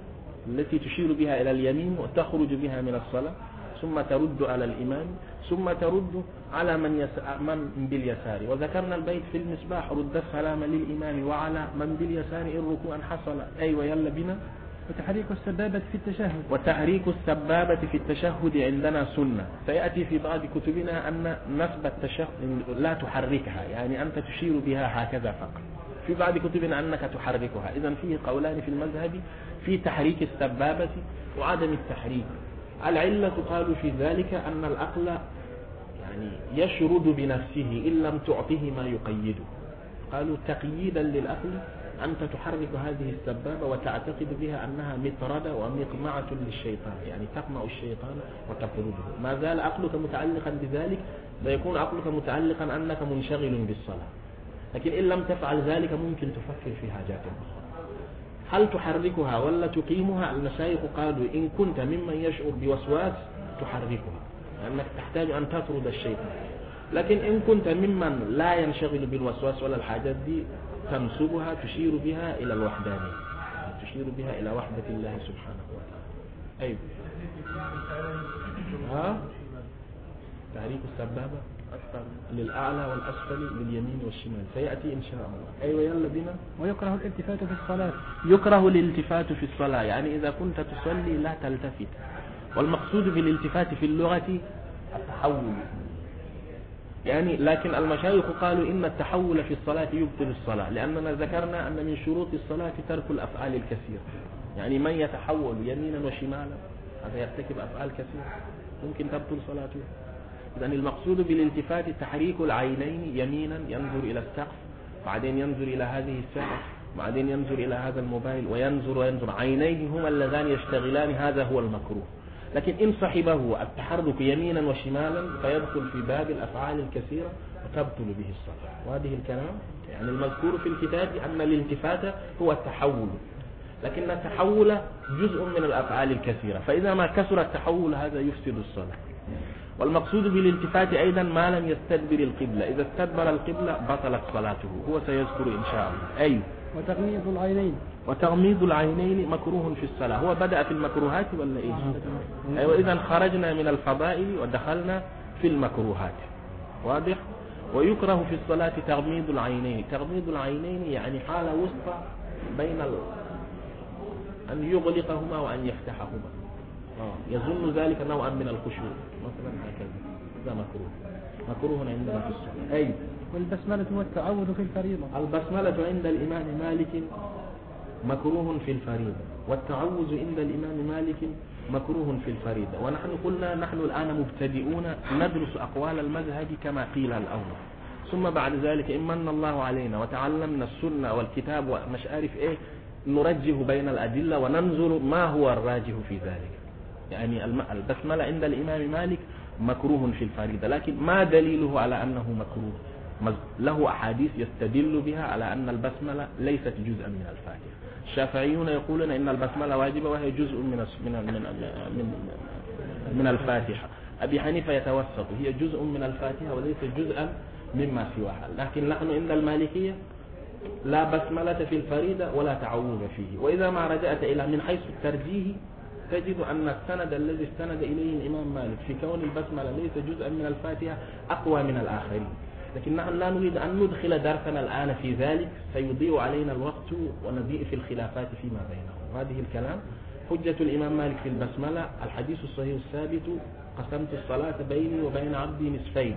التي تشير بها إلى اليمين وتخرج بها من الصلاة ثم ترد على الإمام ثم ترد على من, يس... من باليسار. وذكرنا البيت في المصباح رد السلام للإمام وعلى من باليسار إن ركوعا حصل. أيوة يلا بنا. وتحريك السبابة في التشهد. وتحريك السبابة في التشهد عندنا سنة. سيأتي في بعض كتبنا أن نسب التشهد لا تحركها يعني أنت تشير بها هكذا فقط. في بعض كتبنا أنك تحركها. إذا فيه قولان في المذهب في تحريك السبابة وعدم التحريك. العلة قالوا في ذلك أن العقل يعني يشرد بنفسه إن لم تعطه ما يقيده. قالوا تقييدا للعقل أنت تحرك هذه السبابة وتعتقد بها أنها مطردة ومقمعة للشيطان يعني تقمع الشيطان وتطرده ما زال عقلك متعلقا بذلك؟ سيكون عقلك متعلقا أنك منشغل بالصلاة. لكن إن لم تفعل ذلك ممكن تفكر في حاجات أخرى. هل تحركها ولا تقيمها؟ المشايخ قالوا إن كنت ممن يشعر بوسواس تحركها. لأنك تحتاج أن تطرد الشيطان. لكن إن كنت ممن لا ينشغل بالوسواس ولا الحاجات دي تنسبها تشير بها إلى الوحدانية تشير بها إلى وحدة الله سبحانه وتعالى. أيوة. ها؟ تحريك السبابة للأعلى والأسفل لليمين والشمال. سيأتي إن شاء الله. أيوة يلا بنا ويكره الالتفات في الصلاة. يكره الالتفات في الصلاة. يعني إذا كنت تصلي لا تلتفت. والمقصود بالالتفات في اللغة التحول. يعني لكن المشايخ قالوا إن التحول في الصلاة يبطل الصلاة لأننا ذكرنا أن من شروط الصلاة ترك الأفعال الكثيرة. يعني من يتحول يمينا وشمالا هذا يرتكب أفعال كثيرة. ممكن تبطل صلاته. إذا المقصود بالالتفات تحريك العينين يمينا ينظر إلى السقف بعدين ينظر إلى هذه الساعة بعدين ينظر إلى هذا الموبايل وينظر وينظر. عينيه هما اللذان يشتغلان هذا هو المكروه. لكن إن صحبه التحرك يمينا وشمالا فيدخل في باب الأفعال الكثيرة وتبطل به الصلاة وهذه الكلام يعني المذكور في الكتاب أن الالتفات هو التحول. لكن التحول جزء من الأفعال الكثيرة. فإذا ما كثر التحول هذا يفسد الصلاة. والمقصود بالالتفات أيضا ما لم يستدبر القبلة. إذا استدبر القبلة بطلت صلاته. هو سيذكر إن شاء الله. أي وتغميض العينين. وتغميض العينين مكروه في الصلاة. هو بدأ في المكروهات ولا إيه أيوة إذا خرجنا من الفضائل ودخلنا في المكروهات. واضح؟ ويكره في الصلاة تغميض العينين. تغميض العينين يعني حالة وسطى بين ال... أن يغلقهما وأن يفتحهما. آه. يظن ذلك نوعا من الخشوع. مثلا هكذا. هذا مكروه. مكروه عندنا في الصلاة. أي؟ والبسملة والتعوذ في الفريضة. البسملة عند الإمام مالك مكروه في الفريضة. والتعوذ عند الإمام مالك مكروه في الفريضة. ونحن قلنا نحن الآن مبتدئون ندرس أقوال المذهب كما قيل الأول. ثم بعد ذلك إن من الله علينا وتعلمنا السنة والكتاب ومش عارف إيه نرجح بين الأدلة وننظر ما هو الراجح في ذلك. يعني البسملة عند الإمام مالك مكروه في الفريضة. لكن ما دليله على أنه مكروه؟ له أحاديث يستدل بها على أن البسملة ليست جزءا من الفاتحة. الشافعيون يقولون إن البسملة واجبة وهي جزء من من من من, الفاتحة. أبي حنيفة يتوسط هي جزء من الفاتحة وليس جزءا مما سواها. لكن نحن عند المالكية لا بسملة في الفريضة ولا تعوذ فيه. وإذا ما رجعت إلى من حيث الترجيح تجد أن السند الذي استند إليه الإمام مالك في كون البسملة ليس جزءا من الفاتحة أقوى من الآخرين. لكن نحن لا نريد أن ندخل درسنا الآن في ذلك سيضيع علينا الوقت ونضيء في الخلافات فيما بينهم. هذه الكلام. حجة الإمام مالك في البسملة الحديث الصحيح الثابت قسمت الصلاة بيني وبين عبدي نصفين.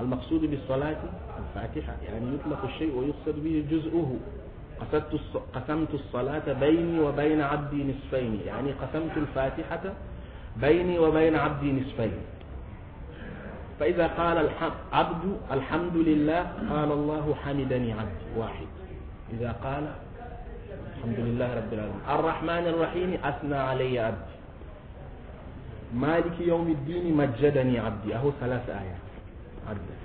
المقصود بالصلاة الفاتحة يعني يطلق الشيء ويقصد به جزءه. قسمت الصلاة بيني وبين عبدي نصفين يعني قسمت الفاتحة بيني وبين عبدي نصفين. فإذا قال الح- عبد الحمد لله قال الله حمدني عبدي واحد. إذا قال الحمد لله رب العالمين. الرحمن الرحيم أثنى علي عبدي مالك يوم الدين مجدني عبدي. أهو ثلاث آيات. عبدي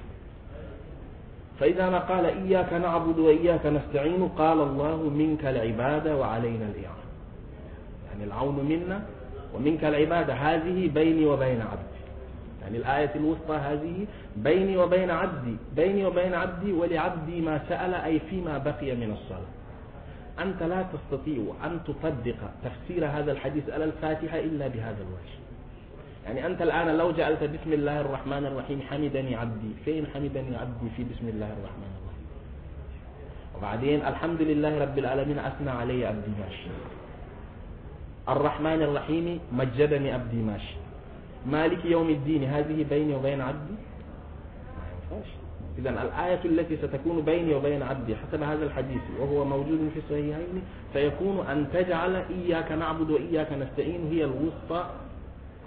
فإذا ما قال إياك نعبد وإياك نستعين قال الله منك العبادة وعلينا الإعانة. يعني العون منا ومنك العبادة هذه بيني وبين عبدي يعني الآية الوسطى هذه بيني وبين عبدي بيني وبين عبدي ولعبدي ما سأل أي فيما بقي من الصلاة. أنت لا تستطيع أن تطبق تفسير هذا الحديث على الفاتحة إلا بهذا الوجه. يعني أنت الآن لو جعلت بسم الله الرحمن الرحيم حمدني عبدي فين حمدني عبدي في بسم الله الرحمن الرحيم؟ وبعدين الحمد لله رب العالمين أثنى علي عبدي ماشي الرحمن الرحيم مجدني عبدي ماشي مالك يوم الدين هذه بيني وبين عبدي؟ ما ينفعش إذا الآية التي ستكون بيني وبين عبدي حسب هذا الحديث وهو موجود في الصحيحين فيكون أن تجعل إياك نعبد وإياك نستعين هي الوسطى.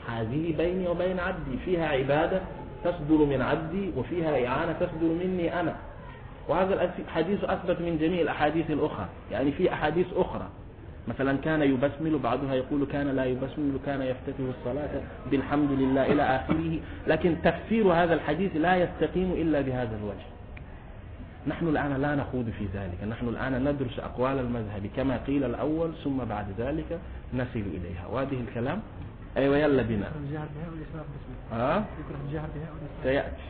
هذه بيني وبين عبدي فيها عبادة تصدر من عبدي وفيها إعانة تصدر مني أنا. وهذا الحديث أثبت من جميع الأحاديث الأخرى يعني في أحاديث أخرى. مثلا كان يبسمل بعضها يقول كان لا يبسمل كان يفتتح الصلاة بالحمد لله إلى آخره. لكن تفسير هذا الحديث لا يستقيم إلا بهذا الوجه. نحن الآن لا نخوض في ذلك. نحن الآن ندرس أقوال المذهب. كما قيل الأول ثم بعد ذلك نصل إليها. وهذه الكلام أيوة يلا بنا. ها والإسراف سيأتي.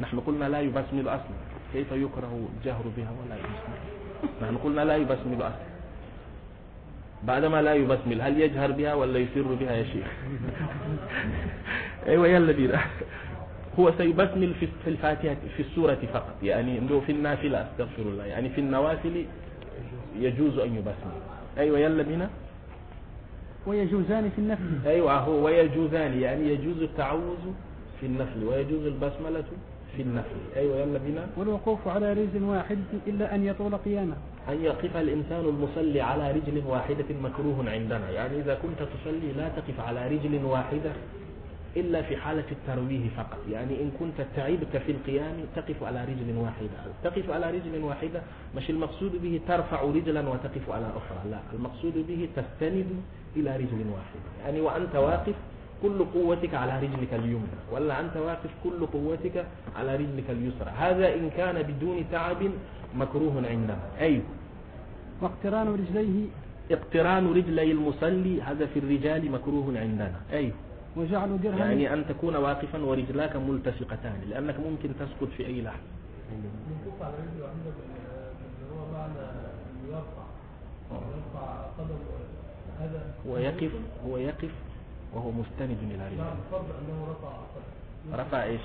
نحن قلنا لا يبسمل أصلا. كيف يكره الجهر بها ولا يبسمل؟ نحن قلنا لا يبسمل أصلا. بعدما لا يبسمل هل يجهر بها ولا يسر بها يا شيخ؟ أيوه يلا بينا. هو سيبسمل في الفاتحة في السورة فقط. يعني عنده في النافلة أستغفر الله. يعني في النوافل يجوز أن يبسمل أيوة يلا بينا. ويجوزان في النفل. أيوة هو ويجوزان. يعني يجوز التعوذ في النفل ويجوز البسملة في النفل أيوة يلا بينا. والوقوف على رجل واحد إلا أن يطول قيامه. أن يقف الإنسان المصلي على رجل واحدة مكروه عندنا. يعني إذا كنت تصلي لا تقف على رجل واحدة إلا في حالة الترويه فقط. يعني إن كنت تعبت في القيام تقف على رجل واحدة. تقف على رجل واحدة مش المقصود به ترفع رجلا وتقف على أخرى. لا المقصود به تستند إلى رجل واحدة. يعني وأنت واقف كل قوتك على رجلك اليمنى ولا أنت واقف كل قوتك على رجلك اليسرى. هذا إن كان بدون تعب مكروه عندنا. أي؟ واقتران رجليه. اقتران رجلي المصلي هذا في الرجال مكروه عندنا. أي؟ وجعل درهم. يعني أن تكون واقفا ورجلاك ملتصقتان لأنك ممكن تسقط في أي لحظة. الوقوف على رجله عندك اللي هو معنى يرفع يرفع قدم. هذا. هو يقف هو يقف. وهو مستند إلى قدم رفع إيش؟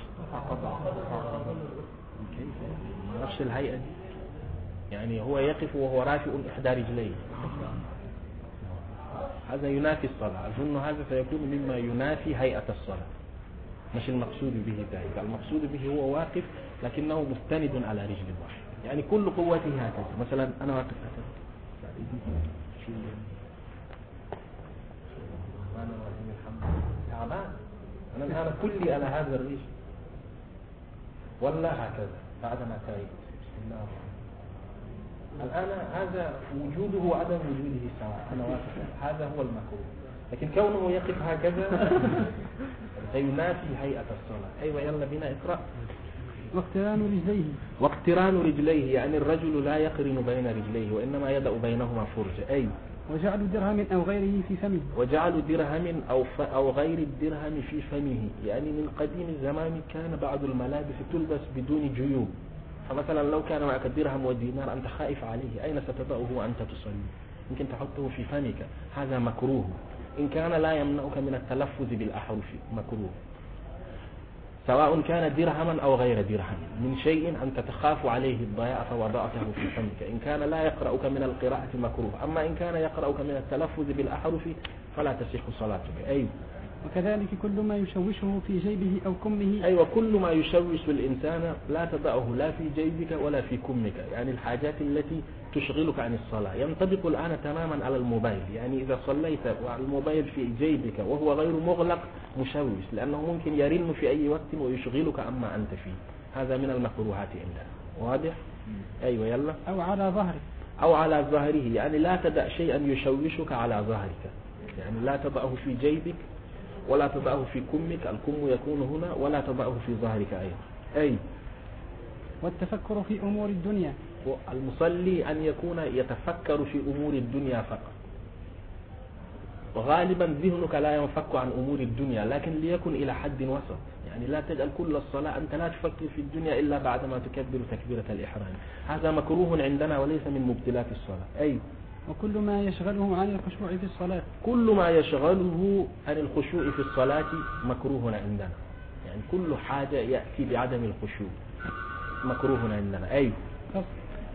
كيف؟ ما نفس الهيئة دي. يعني هو يقف وهو رافع إحدى رجليه. هذا ينافي الصلاة. أظن هذا سيكون مما ينافي هيئة الصلاة. مش المقصود به ذلك. المقصود به هو واقف لكنه مستند على رجل واحد. يعني كل قوته هكذا. مثلا أنا واقف هكذا بعد إذنك. شو اللي- الرحمن الرحيم الحمد لله. تعبان أنا الآن كلي على هذا الرجل ولا هكذا بعدما الرحمن الرحيم. الآن هذا وجوده وعدم وجوده سواء أنا واقف هذا هو المكروه. لكن كونه يقف هكذا سينافي هيئة الصلاة. أيوة يلا بنا اقرأ. واقتران رجليه. واقتران رجليه يعني الرجل لا يقرن بين رجليه وإنما يدأ بينهما فرجة. أي وجعل درهم أو غيره في فمه. وجعل درهم أو, ف أو غير الدرهم في فمه. يعني من قديم الزمان كان بعض الملابس تلبس بدون جيوب. فمثلا لو كان معك درهم ودينار أنت خائف عليه أين ستضعه وأنت تصلي؟ يمكن تحطه في فمك. هذا مكروه. إن كان لا يمنعك من التلفظ بالأحرف مكروه. سواء كان درهما أو غير درهم من شيء أنت تخاف عليه الضياع فوضعته في فمك. إن كان لا يقرأك من القراءة مكروه. أما إن كان يقرأك من التلفظ بالأحرف فلا تصح صلاتك. أي وكذلك كل ما يشوشه في جيبه أو كمه. أيوة كل ما يشوش الإنسان لا تضعه لا في جيبك ولا في كمك. يعني الحاجات التي تشغلك عن الصلاة. ينطبق الآن تماما على الموبايل. يعني إذا صليت والموبايل في جيبك وهو غير مغلق مشوش. لأنه ممكن يرن في أي وقت ويشغلك عما أنت فيه. هذا من المكروهات عندنا. واضح؟ أيوة يلا. أو على ظهره أو على ظهره. يعني لا تدع شيئا يشوشك على ظهرك. يعني لا تضعه في جيبك ولا تضعه في كمك الكم يكون هنا ولا تضعه في ظهرك أيضا. أي؟ والتفكر في أمور الدنيا. المصلي أن يكون يتفكر في أمور الدنيا فقط. غالبا ذهنك لا ينفك عن أمور الدنيا لكن ليكن إلى حد وسط. يعني لا تجعل كل الصلاة أنت لا تفكر في الدنيا إلا بعدما تكبر تكبيرة الإحرام. هذا مكروه عندنا وليس من مبتلات الصلاة. أي؟ وكل ما يشغله عن الخشوع في الصلاة. كل ما يشغله عن الخشوع في الصلاة مكروه عندنا. يعني كل حاجة يأتي بعدم الخشوع. مكروه عندنا. أي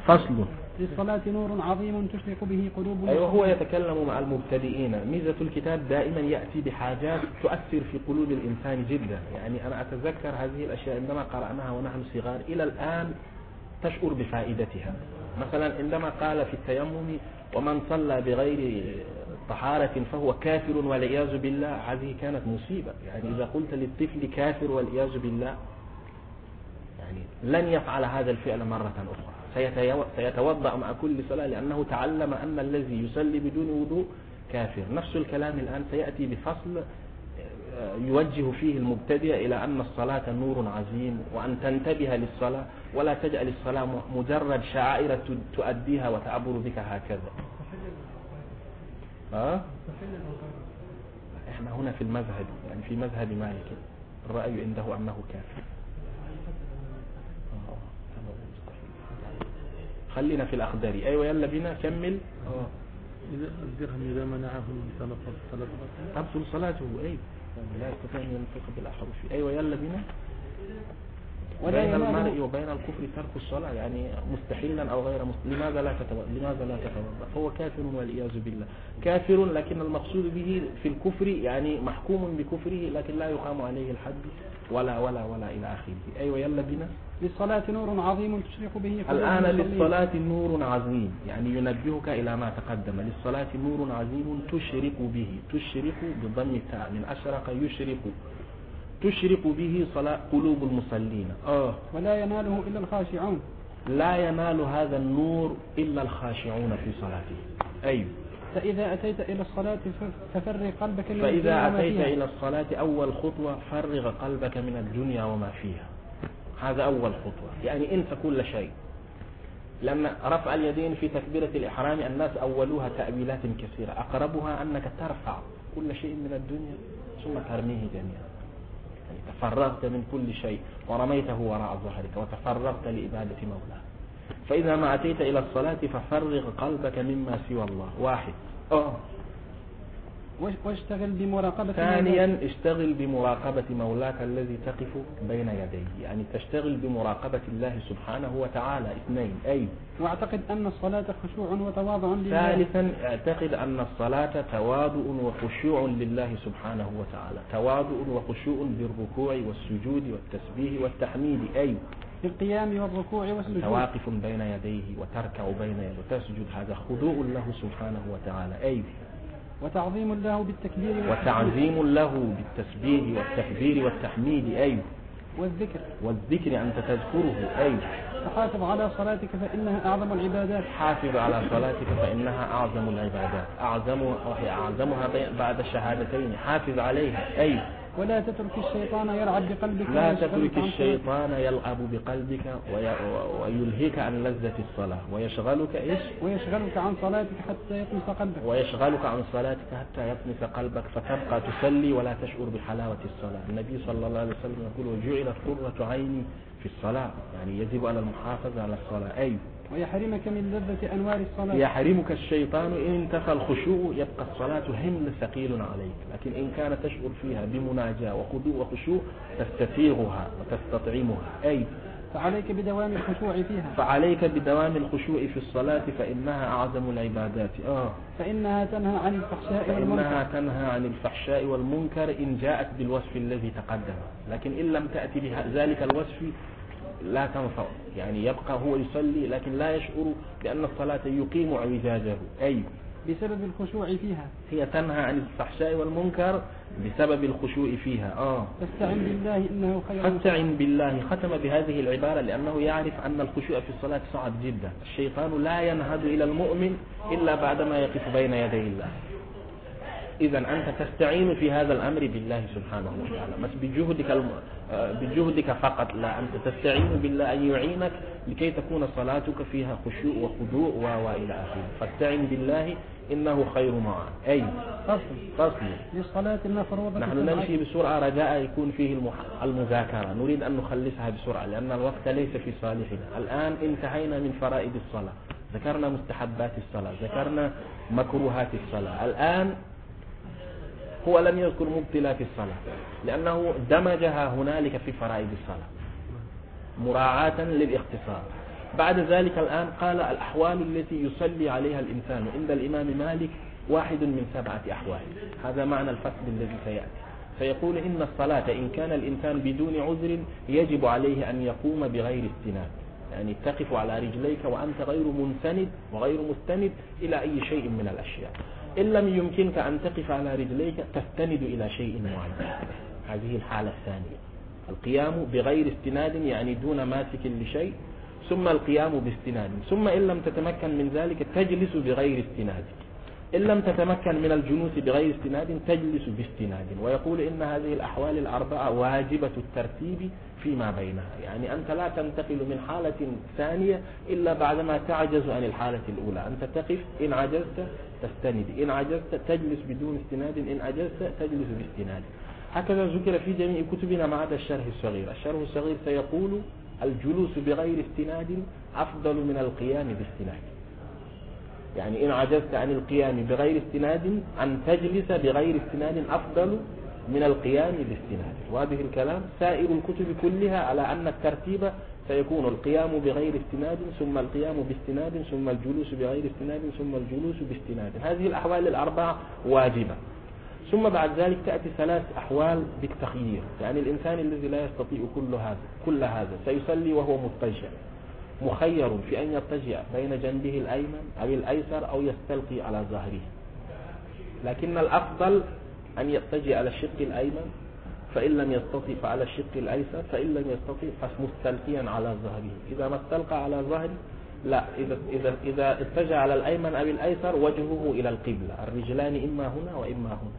فصل. للصلاة نور عظيم تشرق به قلوب أيوة هو يتكلم مع المبتدئين. ميزة الكتاب دائما يأتي بحاجات تؤثر في قلوب الإنسان جدا. يعني أنا أتذكر هذه الأشياء عندما قرأناها ونحن صغار. إلى الآن تشعر بفائدتها. مثلا عندما قال في التيمم ومن صلى بغير طهارة فهو كافر والعياذ بالله. هذه كانت مصيبة. يعني إذا قلت للطفل كافر والعياذ بالله يعني لن يفعل هذا الفعل مرة أخرى. سيتوضأ مع كل صلاة لأنه تعلم أن الذي يصلي بدون وضوء كافر. نفس الكلام الآن سيأتي بفصل يوجه فيه المبتدئ إلى أن الصلاة نور عظيم وأن تنتبه للصلاة ولا تجعل الصلاة مجرد شعائر تؤديها وتعبر بك هكذا. ها؟ إحنا هنا في المذهب يعني في مذهب مالك. الرأي عنده أنه كافر. خلينا في الأخضري أيوة يلا بينا كمل. آه. إذا الدرهم إذا منعه الإنسان صلاة تبطل صلاته أي. لا يستطيع أن ينفق بالأحرف أيوة يلا بينا. بين المرء وبين الكفر ترك الصلاة يعني مستحيلا أو غير مستحيل لماذا لا تتوضأ لماذا لا تتوضأ؟ فهو كافر والعياذ بالله. كافر لكن المقصود به في الكفر يعني محكوم بكفره لكن لا يقام عليه الحد ولا ولا ولا إلى آخره. أيوة يلا بنا للصلاة نور عظيم تشرق به الآن للصلاة نور عظيم يعني ينبهك إلى ما تقدم. للصلاة نور عظيم تشرق به تشرق بضم التاء من أشرق يشرق تشرق به صلاة قلوب المصلين. آه. ولا يناله إلا الخاشعون. لا ينال هذا النور إلا الخاشعون في صلاته. أيوه فإذا أتيت إلى الصلاة ففرغ قلبك من فإذا أتيت إلى الصلاة أول خطوة فرغ قلبك من الدنيا وما فيها. هذا أول خطوة. يعني انسى كل شيء. لما رفع اليدين في تكبيرة الإحرام الناس أولوها تأويلات كثيرة. أقربها أنك ترفع كل شيء من الدنيا ثم ترميه جميعا. يعني تفرغت من كل شيء ورميته وراء ظهرك وتفرغت لإبادة مولاه فإذا ما أتيت إلى الصلاة ففرغ قلبك مما سوى الله. واحد. أوه. واشتغل بمراقبة ثانيا اشتغل بمراقبة مولاك الذي تقف بين يديه. يعني تشتغل بمراقبة الله سبحانه وتعالى. اثنين أي؟ واعتقد أن الصلاة خشوع وتواضع لله. ثالثا اعتقد أن الصلاة تواضع وخشوع لله سبحانه وتعالى. تواضع وخشوع بالركوع والسجود والتسبيح والتحميد. أي؟ بالقيام والركوع والسجود. واقف بين يديه وتركع بين يديه وتسجد. هذا خضوع له سبحانه وتعالى. أي؟ وتعظيم له بالتكبير وتعظيم له بالتسبيح والتكبير والتحميد أي والذكر. والذكر أنت تذكره أي وحافظ على صلاتك فإنها أعظم العبادات. حافظ على صلاتك فإنها أعظم العبادات. أعظم أعظمها بعد الشهادتين. حافظ عليها أي ولا تترك الشيطان يلعب بقلبك لا تترك الشيطان يلعب بقلبك ويلهيك عن لذة الصلاة. ويشغلك إيش؟ ويشغلك عن صلاتك حتى يطمس قلبك. ويشغلك عن صلاتك حتى يطمس قلبك. فتبقى تصلي ولا تشعر بحلاوة الصلاة. النبي صلى الله عليه وسلم يقول وجعلت قرة عيني في الصلاة. يعني يجب على المحافظة على الصلاة. أي ويحرمك من لذة أنوار الصلاة. يحرمك الشيطان إن انتفى الخشوع يبقى الصلاة حمل ثقيل عليك. لكن إن كان تشعر فيها بمناجاة وخضوع وخشوع تستسيغها وتستطعمها. أي؟ فعليك بدوام الخشوع فيها. فعليك بدوام الخشوع في الصلاة فإنها أعظم العبادات. آه. فإنها تنهى عن الفحشاء فإنها والمنكر تنهى عن الفحشاء والمنكر إن جاءت بالوصف الذي تقدم. لكن إن لم تأتي بذلك الوصف لا تنفع. يعني يبقى هو يصلي لكن لا يشعر بأن الصلاة يقيم اعوجاجه أي؟ بسبب الخشوع فيها. هي تنهى عن الفحشاء والمنكر بسبب الخشوع فيها. آه. فاستعن بالله إنه خير. فاستعن بالله. ختم بهذه العبارة لأنه يعرف أن الخشوع في الصلاة صعب جدا. الشيطان لا ينهد إلى المؤمن إلا بعدما يقف بين يدي الله. إذا أنت تستعين في هذا الأمر بالله سبحانه وتعالى. بس بجهدك الم... آه، بجهدك فقط. لا أنت تستعين بالله أن يعينك لكي تكون صلاتك فيها خشوع وخضوع و وإلى آخره. فاستعن بالله إنه خير معان أي؟ فصل فصل للصلاة المفروضة نحن. نمشي بسرعة رجاء يكون فيه المح- المذاكرة. نريد أن نخلصها بسرعة لأن الوقت ليس في صالحنا. الآن انتهينا من فرائض الصلاة. ذكرنا مستحبات الصلاة. ذكرنا مكروهات الصلاة. الآن هو لم يذكر مبطلات الصلاة لأنه دمجها هنالك في فرائض الصلاة. مراعاة للاختصار بعد ذلك الآن قال الأحوال التي يصلي عليها الإنسان عند الإمام مالك واحد من سبعة أحوال. هذا معنى الفصل الذي سيأتي. فيقول إن الصلاة إن كان الإنسان بدون عذر يجب عليه أن يقوم بغير استناد. يعني تقف على رجليك وأنت غير منسند وغير مستند إلى أي شيء من الأشياء. إن لم يمكنك أن تقف على رجليك تستند إلى شيء معين. هذه الحالة الثانية. القيام بغير استناد يعني دون ماسك لشيء ثم القيام باستناد. ثم إن لم تتمكن من ذلك تجلس بغير استناد. إن لم تتمكن من الجلوس بغير استناد تجلس باستناد. ويقول إن هذه الأحوال الأربعة واجبة الترتيب فيما بينها. يعني أنت لا تنتقل من حالة ثانية إلا بعدما تعجز عن الحالة الأولى. أنت تقف إن عجزت تستند. إن عجزت تجلس بدون استناد. إن عجزت تجلس باستناد. هكذا ذكر في جميع كتبنا ما عدا الشرح الصغير. الشرح الصغير سيقول الجلوس بغير استناد أفضل من القيام باستناد. يعني إن عجزت عن القيام بغير استناد أن تجلس بغير استناد أفضل من القيام باستناد. وهذه الكلام سائر الكتب كلها على أن الترتيب سيكون القيام بغير استناد ثم القيام باستناد ثم الجلوس بغير استناد ثم الجلوس باستناد. هذه الأحوال الأربعة واجبة. ثم بعد ذلك تأتي ثلاث أحوال بالتخيير. يعني الإنسان الذي لا يستطيع كل هذا كل هذا سيصلي وهو مضطجع. مخير في أن يضطجع بين جنبه الأيمن أو الأيسر أو يستلقي على ظهره. لكن الأفضل أن يضطجع على الشق الأيمن فإن لم يستطع فعلى الشق الأيسر فإن لم يستطع فمستلقيا على ظهره. إذا ما استلقى على ظهره لا إذا إذا إذا اتجه على الأيمن أو الأيسر وجهه إلى القبلة. الرجلان إما هنا وإما هنا.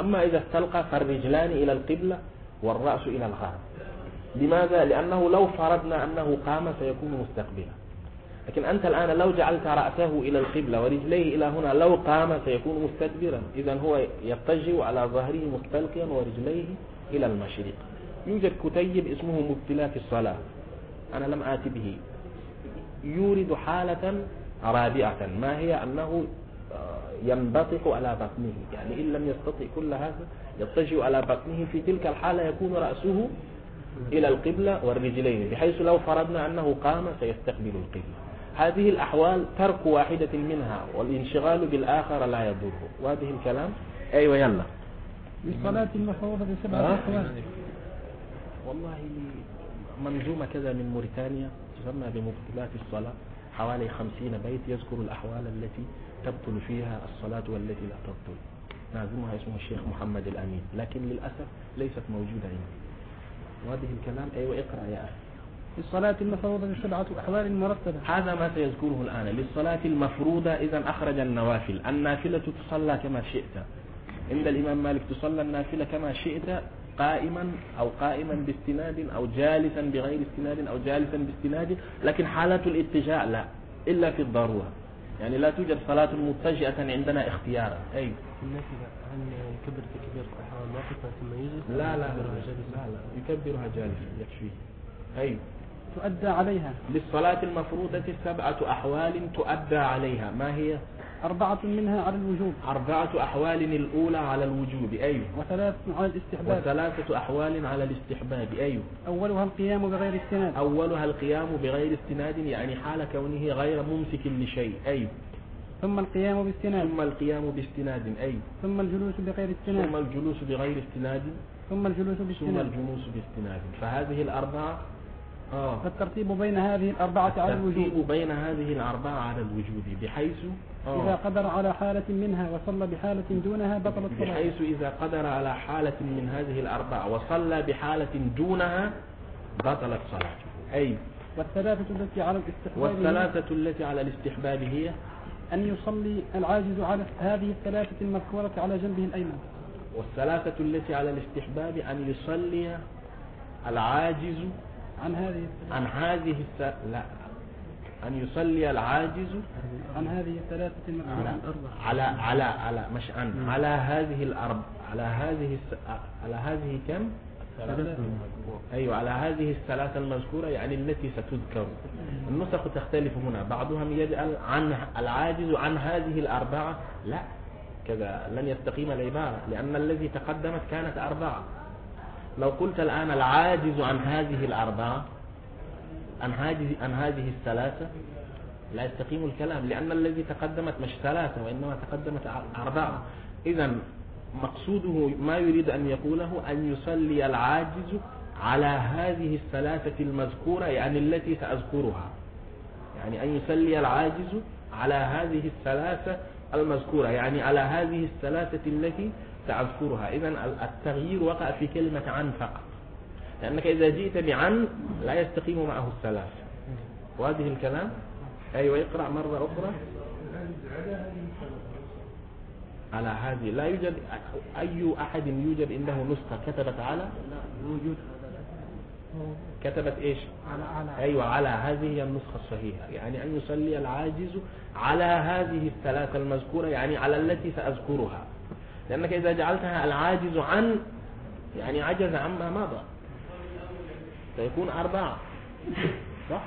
أما إذا استلقى فالرجلان إلى القبلة والرأس إلى الغرب لماذا؟ لأنه لو فرضنا أنه قام سيكون مستقبلا. لكن أنت الآن لو جعلت رأسه إلى القبلة ورجليه إلى هنا لو قام سيكون مستدبرا. إذا هو يتجه على ظهره مستلقيا ورجليه إلى المشرق. يوجد كتيب اسمه مبتلات الصلاة. أنا لم آت به. يورد حالة رابعة. ما هي؟ أنه ينبطق على بطنه. يعني إن لم يستطع كل هذا يضطجع على بطنه. في تلك الحالة يكون رأسه إلى القبلة والرجلين بحيث لو فرضنا أنه قام سيستقبل القبلة. هذه الأحوال ترك واحدة منها والانشغال بالآخر لا يضره. وهذه الكلام؟ أيوة يلا. للصلاة المفروضة بسبعة آه. أحوال والله منظومة كذا من موريتانيا تسمى بمبطلات الصلاة. حوالي خمسين بيت يذكر الأحوال التي تبطل فيها الصلاة والتي لا تبطل. ناظمها اسمه الشيخ محمد الأمين. لكن للأسف ليست موجودة عندي. وهذه الكلام أيوة اقرأ يا أخي. للصلاة المفروضة بسبعة أحوال مرتبة هذا ما سيذكره الآن. للصلاة المفروضة إذا أخرج النوافل. النافلة تصلى كما شئت. عند الإمام مالك تصلى النافلة كما شئت قائما أو قائما باستناد أو جالسا بغير استناد أو جالسا باستناد. لكن حالة الاتجاع لا إلا في الضرورة. يعني لا توجد صلاة متجئة عندنا اختيارا. أي؟ النافلة هل يكبر تكبير واقفا ثم يجلس لا لا لا, يكبرها جالسا؟ لا, لا يكبرها جالسا يكفيه. أي. تؤدى عليها. للصلاة المفروضة سبعة أحوال تؤدى عليها. ما هي؟ أربعة منها على الوجوب. أربعة أحوال الأولى على الوجوب. أيوه وثلاث على الاستحباب. وثلاثة أحوال على الاستحباب. أيوه أولها القيام بغير استناد. أولها القيام بغير استناد يعني حال كونه غير ممسك لشيء. أيوه ثم القيام باستناد. ثم القيام باستناد أيوه ثم الجلوس بغير استناد. ثم الجلوس بغير استناد. ثم الجلوس ثم باستناد الجلوس باستناد. فهذه الأربعة آه. فالترتيب بين هذه الأربعة على الوجوب الترتيب بين هذه الأربعة على الوجود بحيث إذا آه قدر على حالة منها وصلى بحالة دونها بطلت صلاته بحيث إذا قدر على حالة من هذه الأربعة وصلى بحالة دونها بطلت صلاته أي. والثلاثة التي على الاستحباب والثلاثة التي على الاستحباب هي؟ أن يصلي العاجز على هذه الثلاثة المذكورة على جنبه الأيمن. والثلاثة التي على الاستحباب أن يصلي العاجز عن هذه الثلاثة. عن هذه الس... لا. أن يصلي العاجز عن هذه الثلاثة المذكورة. على على على مش عن على هذه الأرب على هذه الس... على هذه كم؟ أيوة على هذه الثلاثة المذكورة يعني التي ستذكر. النسخ تختلف هنا. بعضهم يجعل عن العاجز عن هذه الأربعة. لا كذا لن يستقيم العبارة لأن الذي تقدمت كانت أربعة. لو قلت الآن العاجز عن هذه الأربعة عن هذه عن هذه الثلاثة لا يستقيم الكلام لأن الذي تقدمت مش ثلاثة وإنما تقدمت أربعة. إذا مقصوده ما يريد أن يقوله أن يصلي العاجز على هذه الثلاثة المذكورة يعني التي سأذكرها. يعني أن يصلي العاجز على هذه الثلاثة المذكورة يعني على هذه الثلاثة التي سأذكرها. إذا التغيير وقع في كلمة عن فقط. لأنك إذا جئت بعن لا يستقيم معه الثلاثة وهذه الكلام؟ أيوة اقرأ مرة أخرى. على هذه لا يوجد أي أحد يوجد عنده نسخة كتبت على موجود كتبت إيش؟ على على أيوة على هذه هي النسخة الصحيحة. يعني أن يصلي العاجز على هذه الثلاثة المذكورة يعني على التي سأذكرها. لأنك إذا جعلتها العاجز عن يعني عجز عما مضى. سيكون أربعة. صح؟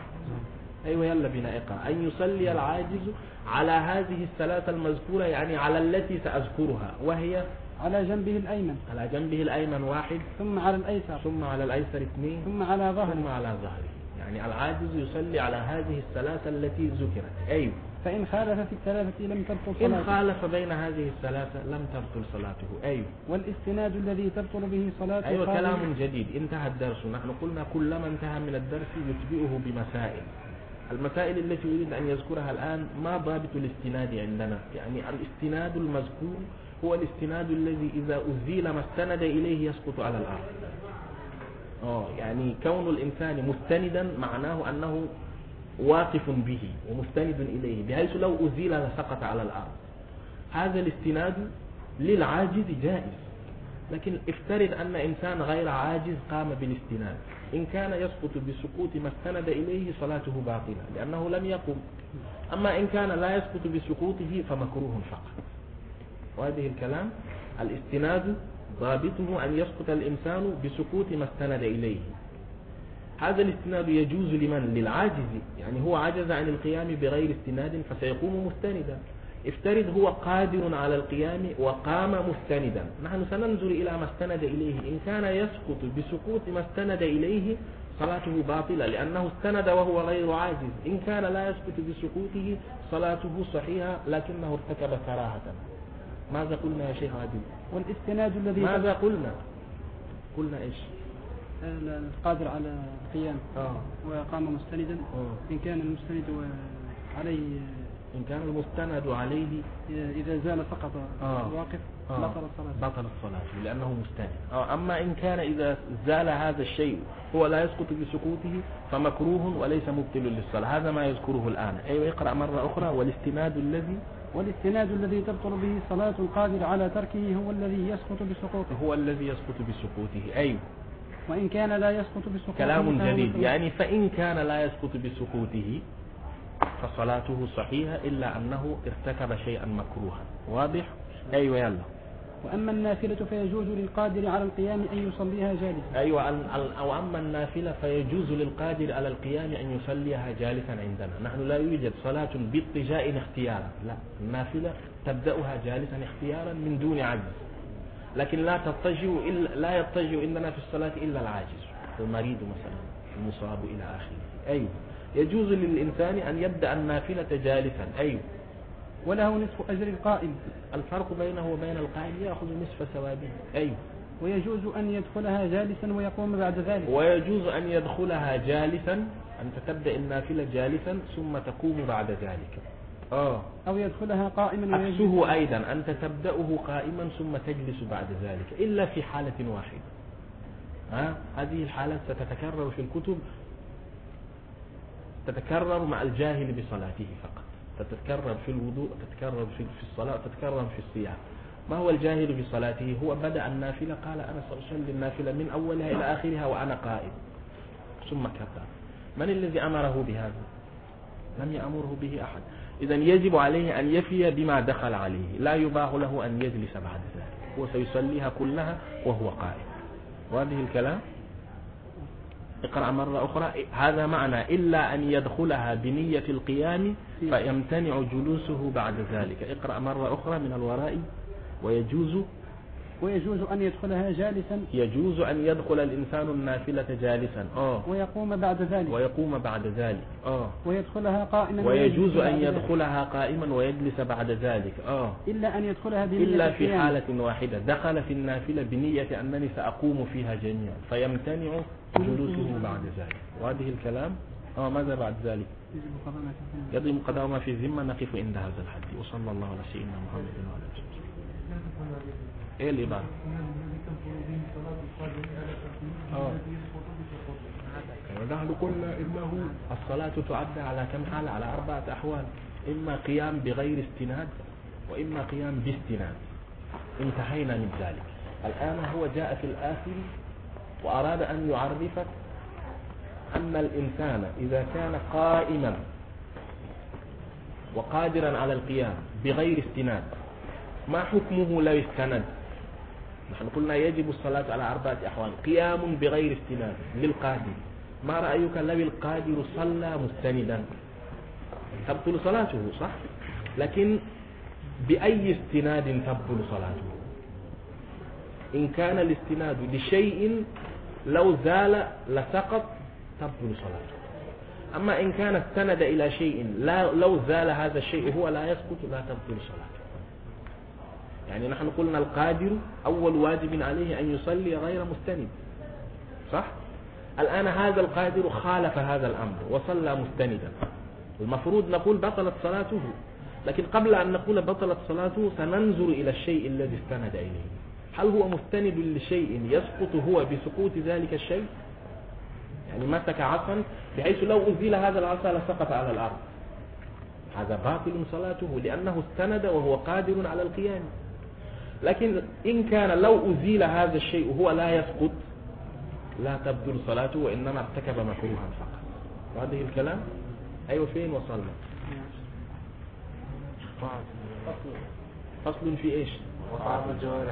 أيوة يلا بنا إقرأ. أن يصلي العاجز على هذه الثلاثة المذكورة يعني على التي سأذكرها وهي على جنبه الأيمن. على جنبه الأيمن واحد ثم على الأيسر. ثم على الأيسر اثنين ثم على ثم ظهره على ظهره. يعني العاجز يصلي على هذه الثلاثة التي ذكرت. أيوة. فإن خالف في الثلاثة لم تبطل إن صلاته. خالف بين هذه الثلاثة لم تبطل صلاته. أيوة. والاستناد الذي تبطل به صلاته قال- كلام جديد. انتهى الدرس. نحن قلنا كلما انتهى من الدرس يتبئه بمسائل. المسائل التي يريد أن يذكرها الآن ما ضابط الاستناد عندنا؟ يعني الاستناد المذكور هو الاستناد الذي إذا أزيل ما استند إليه يسقط على الأرض. آه يعني كون الإنسان مستندا معناه أنه واقف به ومستند إليه بحيث لو أزيل لسقط على الأرض. هذا الاستناد للعاجز جائز لكن افترض أن إنسان غير عاجز قام بالاستناد. إن كان يسقط بسقوط ما استند إليه صلاته باطلة لأنه لم يقم. أما إن كان لا يسقط بسقوطه فمكروه فقط. وهذه الكلام الاستناد ضابطه أن يسقط الإنسان بسقوط ما استند إليه. هذا الاستناد يجوز لمن؟ للعاجز يعني هو عجز عن القيام بغير استناد فسيقوم مستندا. افترض هو قادر على القيام وقام مستندا. نحن سننظر إلى ما استند إليه. إن كان يسقط بسقوط ما استند إليه صلاته باطلة لأنه استند وهو غير عاجز. إن كان لا يسقط بسقوطه صلاته صحيحة لكنه ارتكب كراهة. ماذا قلنا يا شيخ عادل؟ والاستناد الذي ماذا قلنا؟ قلنا إيش؟ القادر على القيام آه. وقام مستندا. آه. إن كان المستند عليه إن كان المستند عليه إذا زال سقط آه. الواقف آه. بطل الصلاة. بطلت صلاته لأنه مستند. آه. أما إن كان إذا زال هذا الشيء هو لا يسقط بسقوطه فمكروه وليس مبطل للصلاة. هذا ما يذكره الآن. أيوة اقرأ مرة أخرى والاستناد الذي والاستناد الذي تبطل به صلاة القادر على تركه هو الذي يسقط بسقوطه. هو الذي يسقط بسقوطه. أيوة وإن كان لا يسقط بسقوطه كلام جديد. يعني فإن كان لا يسقط بسقوطه فصلاته صحيحة إلا أنه ارتكب شيئا مكروها. واضح؟ أيوة. يلا. وأما النافلة فيجوز للقادر على القيام أن يصليها جالسا. أيوة أو أما النافلة فيجوز للقادر على القيام أن يصليها جالسا عندنا. نحن لا يوجد صلاة باضطجاء اختيارا. لا النافلة تبدأها جالسا اختيارا من دون عجز. لكن لا تضطجع إلا لا يضطجع عندنا في الصلاة إلا العاجز المريض مثلا المصاب إلى آخره. أيوة. يجوز للإنسان أن يبدأ النافلة جالسا أيوة وله نصف أجر القائم الفرق بينه وبين القائم يأخذ نصف ثوابه أيوة ويجوز أن يدخلها جالسا ويقوم بعد ذلك. ويجوز أن يدخلها جالسا أنت تبدأ النافلة جالسا ثم تقوم بعد ذلك. آه. أو يدخلها قائما عكسه أيضا أنت تبدأه قائما ثم تجلس بعد ذلك إلا في حالة واحدة. ها؟ هذه الحالات ستتكرر في الكتب. تتكرر مع الجاهل بصلاته فقط. تتكرر في الوضوء تتكرر في في الصلاة تتكرر في الصيام. ما هو الجاهل بصلاته؟ هو بدأ النافلة قال أنا سأصلي النافلة من أولها إلى آخرها وأنا قائم. ثم كبر من الذي أمره بهذا؟ لم يأمره به أحد. إذا يجب عليه أن يفي بما دخل عليه. لا يباح له أن يجلس بعد ذلك. هو سيصليها كلها وهو قائم. وهذه الكلام؟ اقرأ مرة أخرى. هذا معنى إلا أن يدخلها بنية القيام فيمتنع جلوسه بعد ذلك. اقرأ مرة أخرى من الوراء. ويجوز ويجوز أن يدخلها جالسا. يجوز أن يدخل الإنسان النافلة جالسا. آه. ويقوم بعد ذلك. ويقوم بعد ذلك. آه. ويدخلها قائما. ويجوز أن. يدخلها قائما ويجلس بعد ذلك. آه. إلا أن يدخلها بنية إلا في. حالة واحدة. دخل في النافلة بنية أنني سأقوم فيها جميعا. فيمتنع جلوسه بعد ذلك. وهذه الكلام. آه ماذا بعد ذلك. يضم قضاء ما في الذمة نقف عند هذا الحد وصلى الله على سيدنا محمد وعلى آله وصحبه. إيه العبارة آه. ونحن قلنا إنه الصلاة تعد على كم حال؟ على أربعة أحوال. إما قيام بغير استناد وإما قيام باستناد. انتهينا من ذلك. الآن هو جاء في الآخر وأراد أن يعرفك أن الإنسان إذا كان قائما وقادرا على القيام بغير استناد ما حكمه لو استند؟ نحن قلنا يجب الصلاة على أربعة أحوال قيام بغير استناد للقادر ما رأيك؟ لو القادر صلى مستندا. تبطل صلاته صح؟ لكن بأي استناد تبطل صلاته؟ إن كان الاستناد لشيء لو زال لسقط تبطل صلاته. أما إن كان استند إلى شيء لا لو زال هذا الشيء هو لا يسقط لا تبطل صلاته. يعني نحن قلنا القادر أول واجب عليه أن يصلي غير مستند. صح؟ الآن هذا القادر خالف هذا الأمر وصلى مستندا. المفروض نقول بطلت صلاته. لكن قبل أن نقول بطلت صلاته سننظر إلى الشيء الذي استند إليه. هل هو مستند لشيء يسقط هو بسقوط ذلك الشيء؟ يعني مسك عصا بحيث لو أزيل هذا العصا لسقط على الأرض. هذا باطل صلاته لأنه استند وهو قادر على القيام. لكن إن كان لو أزيل هذا الشيء وهو لا يسقط لا تبدل صلاته وإنما ارتكب مكروها فقط. وهذه الكلام أيوة فين وصلنا؟ فصل. في إيش؟ وقع الجوارح.